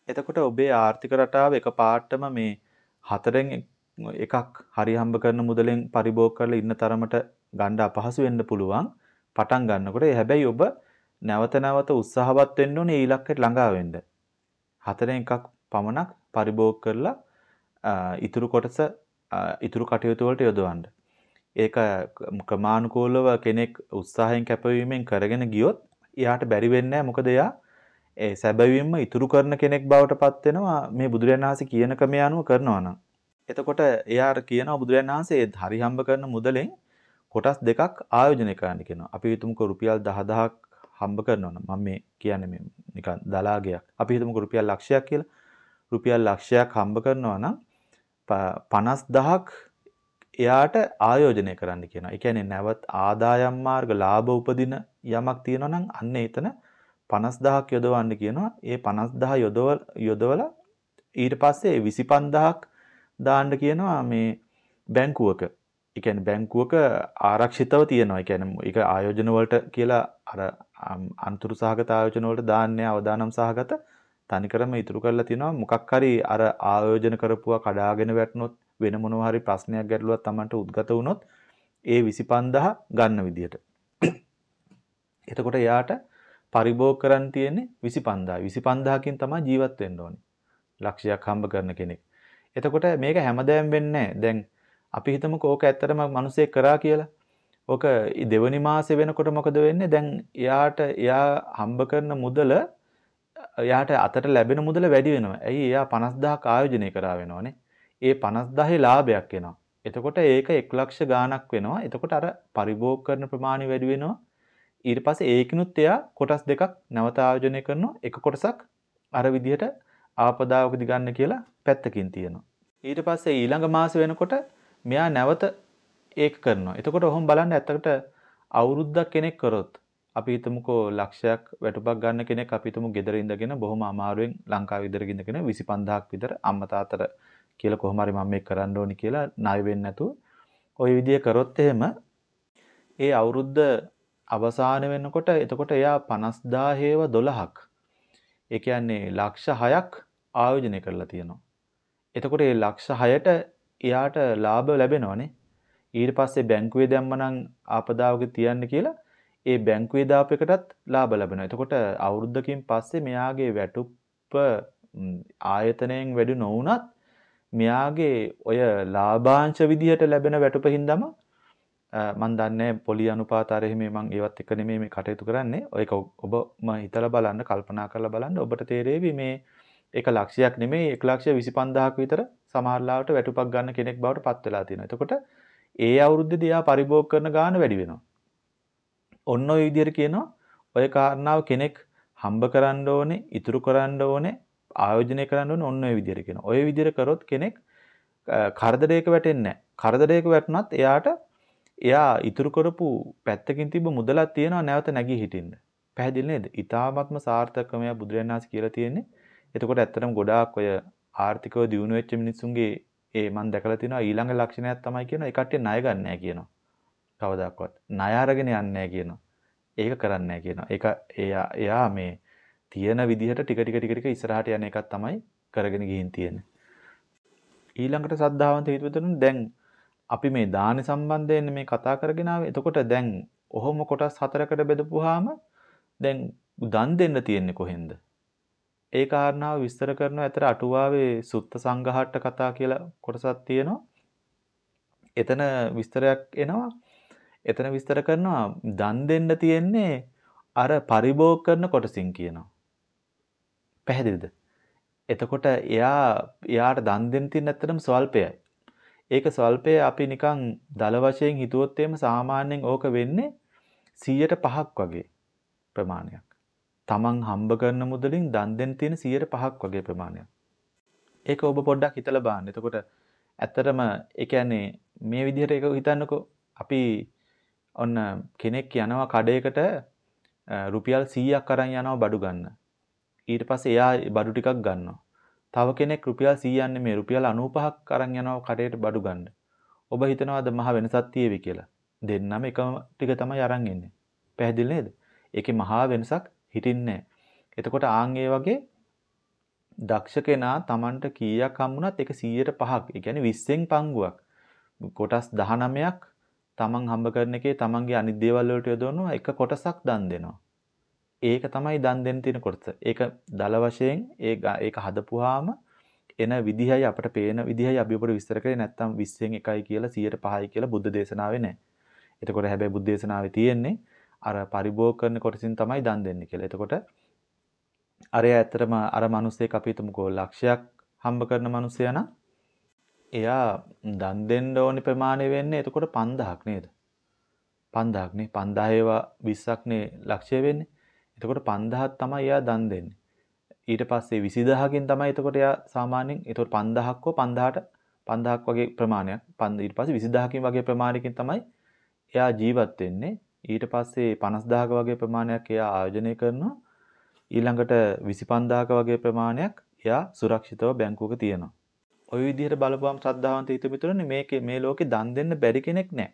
එතකොට ඔබේ ආර්ථික රටාව එක පාටම මේ හතරෙන් එකක් හරි හම්බ කරන මුදලෙන් පරිභෝග කරලා ඉන්න තරමට ගන්න අපහසු වෙන්න පුළුවන්. පටන් ගන්නකොට හැබැයි ඔබ නැවත නැවත උත්සාහවත් වෙන්න ඕනේ ඒ ඉලක්කයට ළඟා වෙන්න. හතරෙන් එකක් පමණක් පරිභෝග කරලා ඉතුරු කොටස ඉතුරු කටයුතු වලට යොදවන්න. ඒක ක්‍රමානුකූලව කෙනෙක් උත්සාහයෙන් කැපවීමෙන් කරගෙන ගියොත් එයාට බැරි වෙන්නේ මොකද එයා ඒ සැබවින්ම ඉතුරු කරන කෙනෙක් බවට පත් වෙනවා මේ බුදුරජාණන් වහන්සේ කියන ක්‍රමය අනුව කරනවා නම්. එතකොට එයාට කියනවා බුදුරජාණන් වහන්සේ හරි හම්බ කරන මුදලෙන් කොටස් දෙකක් ආයෝජනය කරන්න කියනවා. අපි හිතමුකෝ රුපියල් 10000ක් හම්බ කරනවා නම් මම මේ කියන්නේ මේ නිකන් දලාගයක්. අපි හිතමුකෝ රුපියල් ලක්ෂයක් කියලා. රුපියල් ලක්ෂයක් හම්බ කරනවා නම් 50000ක් එයාට ආයෝජනය කරන්න කියනවා. ඒ කියන්නේ නැවත ආදායම් මාර්ග ලාභ උපදින යමක් තියෙනවා නම් අන්න එතන 50000ක් යොදවන්න කියනවා. ඒ 50000 යොදවල යොදවලා ඊට පස්සේ 25000ක් දාන්න කියනවා මේ බැංකුවක. ඒ කියන්නේ බැංකුවක ආරක්ෂිතව තියෙනවා. ඒ කියන්නේ ඒක ආයෝජන වලට කියලා අර අන්තුරු සහගත ආයෝජන වලට දාන්නේ අවදානම් සහගත තනිකරම ඉතුරු කරලා තිනවා මොකක් හරි අර ආයෝජන කරපුවා කඩාගෙන වැටුනොත් වෙන මොනවා හරි ප්‍රශ්නයක් ගැටලුවක් Tamanට උද්ගත වුනොත් ඒ 25000 ගන්න විදියට. එතකොට එයාට පරිභෝග කරන්න තියෙන්නේ 25000. 25000කින් තමයි ජීවත් වෙන්න ඕනේ. ලක්ෂයක් හම්බ කරන කෙනෙක්. එතකොට මේක හැමදාම වෙන්නේ දැන් අපි හිතමුකෝ ඕක ඇත්තටම මිනිස්සෙක් කරා කියලා. ඕක දෙවනි මාසේ වෙනකොට මොකද වෙන්නේ? දැන් එයාට එයා හම්බ කරන මුදල එයාට අතට ලැබෙන මුදල වැඩි වෙනවා. ඇයි එයා 50000ක් ආයෝජනය කරා වෙනවනේ. ඒ 50000 ලාභයක් එනවා. එතකොට ඒක 1 ලක්ෂ ගාණක් වෙනවා. එතකොට අර පරිභෝග කරන ප්‍රමාණය වැඩි වෙනවා. ඊට පස්සේ ඒකිනුත් එයා කොටස් දෙකක් නැවත ආයෝජනය කරනවා. එක කොටසක් අර විදිහට ආපදාවකදී ගන්න කියලා පැත්තකින් තියෙනවා. ඊට පස්සේ ඊළඟ මාස වෙනකොට මෙයා නැවත ඒක කරනවා. එතකොට ඔහොම බලන්න ඇත්තකට අවුරුද්දක් කෙනෙක් කරොත් අපි හිතමුකෝ ලක්ෂයක් වැටුපක් ගන්න කෙනෙක් අපි හිතමු ගෙදර ඉඳගෙන බොහොම අමාරුවෙන් ලංකාවේ ඉදර ඉඳගෙන 25000ක් විතර අම්මා තාත්තට කියලා කොහොම හරි මම මේක කරන්න ඕනි කියලා ණය වෙන්නේ නැතුව ওই විදිය කරොත් එහෙම ඒ අවුරුද්ද අවසාන වෙනකොට එතකොට එයා 50000 12ක් ඒ කියන්නේ ලක්ෂ 6ක් ආයෝජනය කරලා තියෙනවා. එතකොට මේ ලක්ෂ 6ට එයාට ලාභ ලැබෙනවනේ. ඊට පස්සේ බැංකුවේ දැම්මනම් ආපදාවක තියන්න කියලා ඒ බැංකුවේ දාපු එකටත් ලාභ ලැබෙනවා. එතකොට අවුරුද්දකින් පස්සේ මෙයාගේ වැටුප්ප ආයතනයෙන් වැඩි නොවුනත් මෙයාගේ ඔය ලාභාංශ විදිහට ලැබෙන වැටුපින්දම මන් දන්නේ පොලි අනුපාත අර එහෙම මම ඒවත් එක නෙමෙයි මේ කටයුතු කරන්නේ. ඒක ඔබම හිතලා බලන්න කල්පනා කරලා බලන්න ඔබට තේරෙවි මේ ඒක ලක්ෂයක් නෙමෙයි 125000ක විතර සමහරලාවට වැටුපක් ගන්න කෙනෙක් බවට පත් වෙලා තියෙනවා. එතකොට ඒ අවුරුද්දේදී එයා පරිභෝග කරන ගාණ වැඩි වෙනවා. ඔන්න ඔය විදිහට කියනවා ඔය කාරණාව කෙනෙක් හම්බ කරන්න ඕනේ, ඉතුරු කරන්න ඕනේ, ආයෝජනය කරන්න ඕනේ ඔන්න ඔය විදිහට කියනවා. ඔය විදිහට කරොත් කෙනෙක් කරදරයක වැටෙන්නේ නැහැ. කරදරයක වැටුණත් එයාට එයා ඉතුරු කරපු පැත්තකින් තිබ්බ මුදලක් තියෙනවා නැවත නැගී හිටින්න. පැහැදිලි නේද? ඊ타ත්ම සාර්ථකම බුදුරජාණන් වහන්සේ කියලා තියෙන්නේ. එතකොට ඇත්තටම ගොඩාක් ඔය ආර්ථිකව දියුණු වෙච්ච මිනිස්සුන්ගේ ඒ මම දැකලා තිනවා ඊළඟ ලක්ෂණයක් තමයි කියනවා ඒ කට්ටිය ණය ගන්න නැහැ කියනවා. කවදාක්වත් ණය අරගෙන යන්නේ නැහැ කියනවා. ඒක කරන්නේ නැහැ කියනවා. ඒක එයා එයා මේ තියෙන විදිහට ටික ටික ටික ටික ඉස්සරහට යන එකක් තමයි කරගෙන ගිහින් තියෙන්නේ. ඊළඟට සද්ධාවන්ත හිතවිතුන් දැන් අපි මේ දාන සම්බන්ධයෙන් මේ කතා කරගෙන ආවේ. එතකොට දැන් ඔහොම කොටස් හතරකට බෙදපුවාම දැන් දන් දෙන්න තියෙන්නේ කොහෙන්ද? ඒ කාරණාව විස්තර කරනවා. ඇතර අටුවාවේ සුත්ත සංඝහට්ට කතා කියලා කොටසක් තියෙනවා. එතන විස්තරයක් එනවා. එතන විස්තර කරනවා දන් දෙන්න තියෙන්නේ අර පරිභෝග කරන කොටසින් කියනවා. පැහැදිලිද? එතකොට එයා එයාට දන් දෙන්න තියෙන ඇත්තටම ස්වල්පයයි. ඒක ස්වල්පය අපි නිකන් දල වශයෙන් හිතුවොත් එහෙම සාමාන්‍යයෙන් ඕක වෙන්නේ 100%ක් වගේ ප්‍රමාණයක්. තමන් හම්බ කරන මුදලින් දන් දෙන්න තියෙන 100%ක් වගේ ප්‍රමාණයක්. ඒක ඔබ පොඩ්ඩක් හිතලා බලන්න. එතකොට ඇත්තටම ඒ කියන්නේ මේ විදිහට ඒක හිතන්නකෝ අපි ඔන්න කෙනෙක් යනවා කඩේකට රුපියල් 100ක් අරන් යනවා බඩු ගන්න. ඊට පස්සේ එයා බඩු ටිකක් ගන්නවා. තව කෙනෙක් රුපියල් 100ක් නෙමෙයි රුපියල් 95ක් අරන් යනවා කඩේට බඩු ගන්න. ඔබ හිතනවාද මහ වෙනසක් තියෙවි කියලා? දෙන්නම එකම ටික තමයි අරන් එන්නේ. පැහැදිලි නේද? ඒකේ මහා වෙනසක් හිටින්නේ එතකොට ආන් ඒ වගේ දක්ෂ කෙනා Tamanට කීයක් හම්බුණත් ඒක 100ට 5ක්. ඒ කියන්නේ 20න් පංගුවක්. කොටස් 19ක් Taman හම්බ කරන එකේ Tamanගේ අනිත් දේවල් වලට යොදවනවා එක කොටසක් දන් දෙනවා. ඒක තමයි දන් දෙන්න තියෙන කොටස. ඒක දල වශයෙන් ඒක හදපුවාම එන විදිහයි අපට පේන විදිහයි අපි ඔබට විස්තර කරේ නැත්නම් 20න් 1යි කියලා 105යි කියලා බුද්ධ දේශනාවේ නැහැ. එතකොට හැබැයි බුද්ධ දේශනාවේ තියෙන්නේ අර පරිභෝග කරන කොටසින් තමයි දන් දෙන්නේ කියලා. එතකොට අරයා ඇත්තටම අර මිනිස්සෙක් අපි හිතමුකෝ ලක්ෂයක් හම්බ කරන මිනිසයා නම් එයා දන් දෙන්න ඕනි ප්‍රමාණය වෙන්නේ එතකොට 5000ක් නේද? 5000ක් නේ 5000 ඒවා 20ක් නේ ලක්ෂය වෙන්නේ. එතකොට 5000ක් තමයි එයා දන් දෙන්නේ. ඊට පස්සේ 20000කින් තමයි එතකොට එයා සාමාන්‍යයෙන් එතකොට 5000ක් හෝ 5000ට 5000ක් වගේ ප්‍රමාණයක්. ඊට පස්සේ 20000කින් වගේ ප්‍රමාණයකින් තමයි එයා ජීවත් වෙන්නේ. ඊට පස්සේ 50000ක වගේ ප්‍රමාණයක් එයා ආයෝජනය කරනවා. ඊළඟට 25000ක වගේ ප්‍රමාණයක් එයා සුරක්ෂිතව බැංකුවක තියනවා. ওই විදිහට බලපුවම ශ්‍රද්ධාවන්ත හිත මිතුරනේ මේකේ මේ ලෝකේ දන් දෙන්න බැරි කෙනෙක් නැහැ.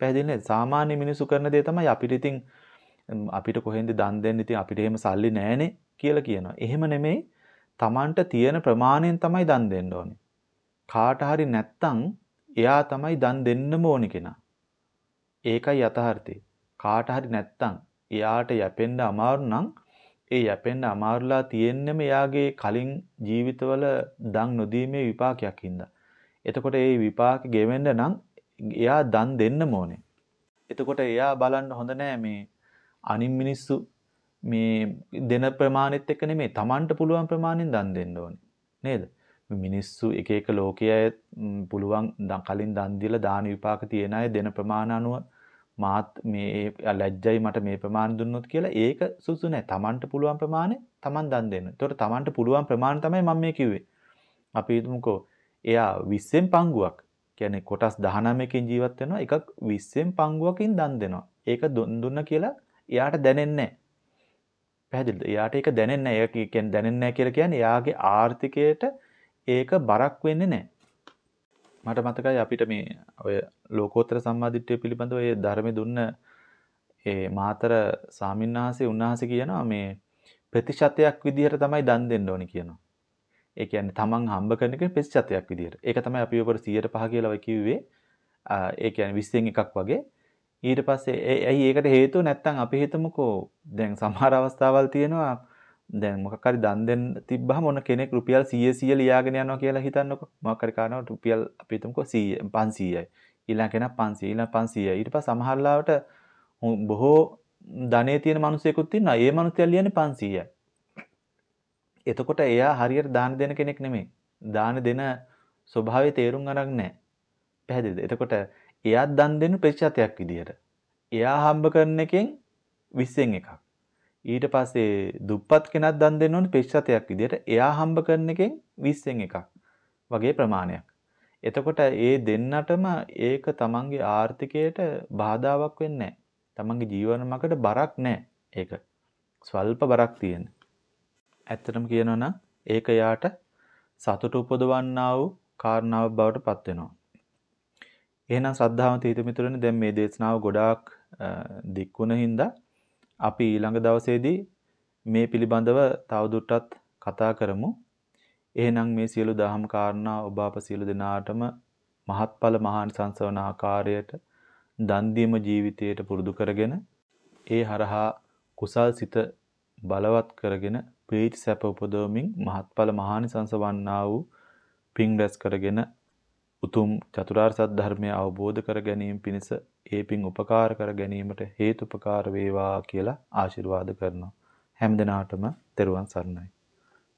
පැහැදිලි නේද? සාමාන්‍ය මිනිසු කරන දේ තමයි අපිට ඉතින් අපිට කොහෙන්ද දන් දෙන්න ඉතින් අපිට එහෙම සල්ලි නැහනේ කියලා කියනවා. එහෙම නෙමෙයි. Tamanට තියෙන ප්‍රමාණයෙන් තමයි දන් දෙන්න ඕනේ. කාට හරි නැත්තම් එයා තමයි දන් දෙන්නම ඕනි කෙනා. ඒකයි යථාර්ථය. කාට හරි නැත්තම් එයාට යැපෙන්න අමාරු නම් ඒ යැපෙන්න අමාරුලා තියෙන්නෙම එයාගේ කලින් ජීවිතවල දන් නොදීමේ විපාකයක් හින්දා. එතකොට ඒ විපාක ගෙවෙන්න නම් එයා දන් දෙන්නම ඕනේ. එතකොට එයා බලන්න හොඳ නෑ මේ අනින් මිනිස්සු මේ දෙන ප්‍රමාණෙත් එක්ක නෙමෙයි Tamanට පුළුවන් ප්‍රමාණයෙන් දන් දෙන්න ඕනේ නේද මිනිස්සු එක එක ලෝකයේ පුළුවන් කලින් දන් දීලා දාන විපාක තියෙන අය දෙන ප්‍රමාණ අනුව මාත් මේ ලැජ්ජයි මට මේ ප්‍රමාණ දුන්නොත් කියලා ඒක සුසු නෑ Tamanට පුළුවන් ප්‍රමාණය Taman දන් දෙන්න. ඒතකොට Tamanට පුළුවන් ප්‍රමාණය තමයි මම මේ කිව්වේ. අපි හිතමුකෝ එයා 20න් පංගුවක් කියන්නේ කොටස් 19කින් ජීවත් වෙනවා එකක් 20න් පංගුවකින් දන් දෙනවා. ඒක දුන්න කියලා එයාට දැනෙන්නේ නැහැ. පැහැදිලිද? එයාට ඒක දැනෙන්නේ නැහැ. ඒක කියන්නේ දැනෙන්නේ නැහැ කියලා කියන්නේ එයාගේ ආර්ථිකයට ඒක බරක් වෙන්නේ නැහැ. මට මතකයි අපිට මේ ඔය ලෝකෝත්තර සම්මාදිට්ඨිය පිළිබඳව ඒ ධර්මෙ දුන්න ඒ මාතර සාමින්හන්සේ උන්වහන්සේ කියනවා මේ ප්‍රතිශතයක් විදිහට තමයි දන් දෙන්න ඕනි කියනවා. ඒ කියන්නේ තමන් හම්බ කරන එක ප්‍රතිශතයක් විදිහට. ඒක තමයි අපි ඔබට 105 කියලා ඔය කිව්වේ. ඒ කියන්නේ 20න් එකක් වගේ. ඊට පස්සේ ඇයි ඒකට හේතුව නැත්තම් අපි හිතමුකෝ දැන් සමහර අවස්ථාවල් තියෙනවා දැන් මොකක් හරි දන් දෙන්න තිබ්බහම ඔන්න කෙනෙක් රුපියල් 100 100 ලියාගෙන යනවා කියලා හිතන්නකෝ. මොකක් හරි කාරණාවට රුපියල් අපි හිතමුකෝ 100 500යි. ඊළඟ කෙනා 500 ඊළඟ 500යි. ඊට පස්සේ සමහරලාවට බොහෝ ධනෙ තියෙන මිනිසෙකුත් ඉන්නවා. ඒ මිනිස්සයා ලියන්නේ 500යි. එතකොට එයා හරියට දාන දෙන කෙනෙක් නෙමෙයි. දාන දෙන ස්වභාවය තේරුම් අරන් නැහැ. පැහැදිලිද? එතකොට එයාත් දන් දෙන්න ප්‍රතිශතයක් විදියට. එයා හම්බ කරන එකෙන් 20න් එකක්. ඊට පස්සේ දුප්පත් කෙනක් දන් දෙන්න ඕනේ ප්‍රතිශතයක් විදියට එයා හම්බ කරන එකෙන් 20න් එකක් වගේ ප්‍රමාණයක්. එතකොට ඒ දෙන්නටම ඒක තමන්ගේ ආර්ථිකයට බාධාවක් වෙන්නේ නැහැ. තමන්ගේ ජීවන මගට බරක් නැහැ. ඒක ස්වල්ප බරක් තියෙන. ඇත්තටම කියනවා නම් ඒක යාට සතුට උපදවන්නා වූ කාරණාවක් බවට පත් වෙනවා. එහෙනම් ශ්‍රද්ධාවන්ත හිත මිතුරනේ දැන් මේ දේශනාව ගොඩාක් දික් වුණ හින්දා අපි ඊළඟ දවසේදී මේ පිළිබඳව තවදුරටත් කතා කරමු. එහෙනම් මේ සියලු දහම් කාරණා ඔබ අප සියලු දෙනාටම මහත්ඵල මහානිසංස වන ආකාරයට දන් දීම ජීවිතයට පුරුදු කරගෙන ඒ හරහා කුසල් සිත බලවත් කරගෙන ප්‍රීති සැප උපදවමින් මහත්ඵල මහානිසංස වන්නා වූ පින් රැස් කරගෙන උතුම් චතුරාර්ය සත්‍ය ධර්මය අවබෝධ කර ගැනීම පිණිස ඒ පින් උපකාර කර ගැනීමට හේතුපකාර වේවා කියලා ආශිර්වාද කරනවා. හැම දිනාටම තෙරුවන් සරණයි.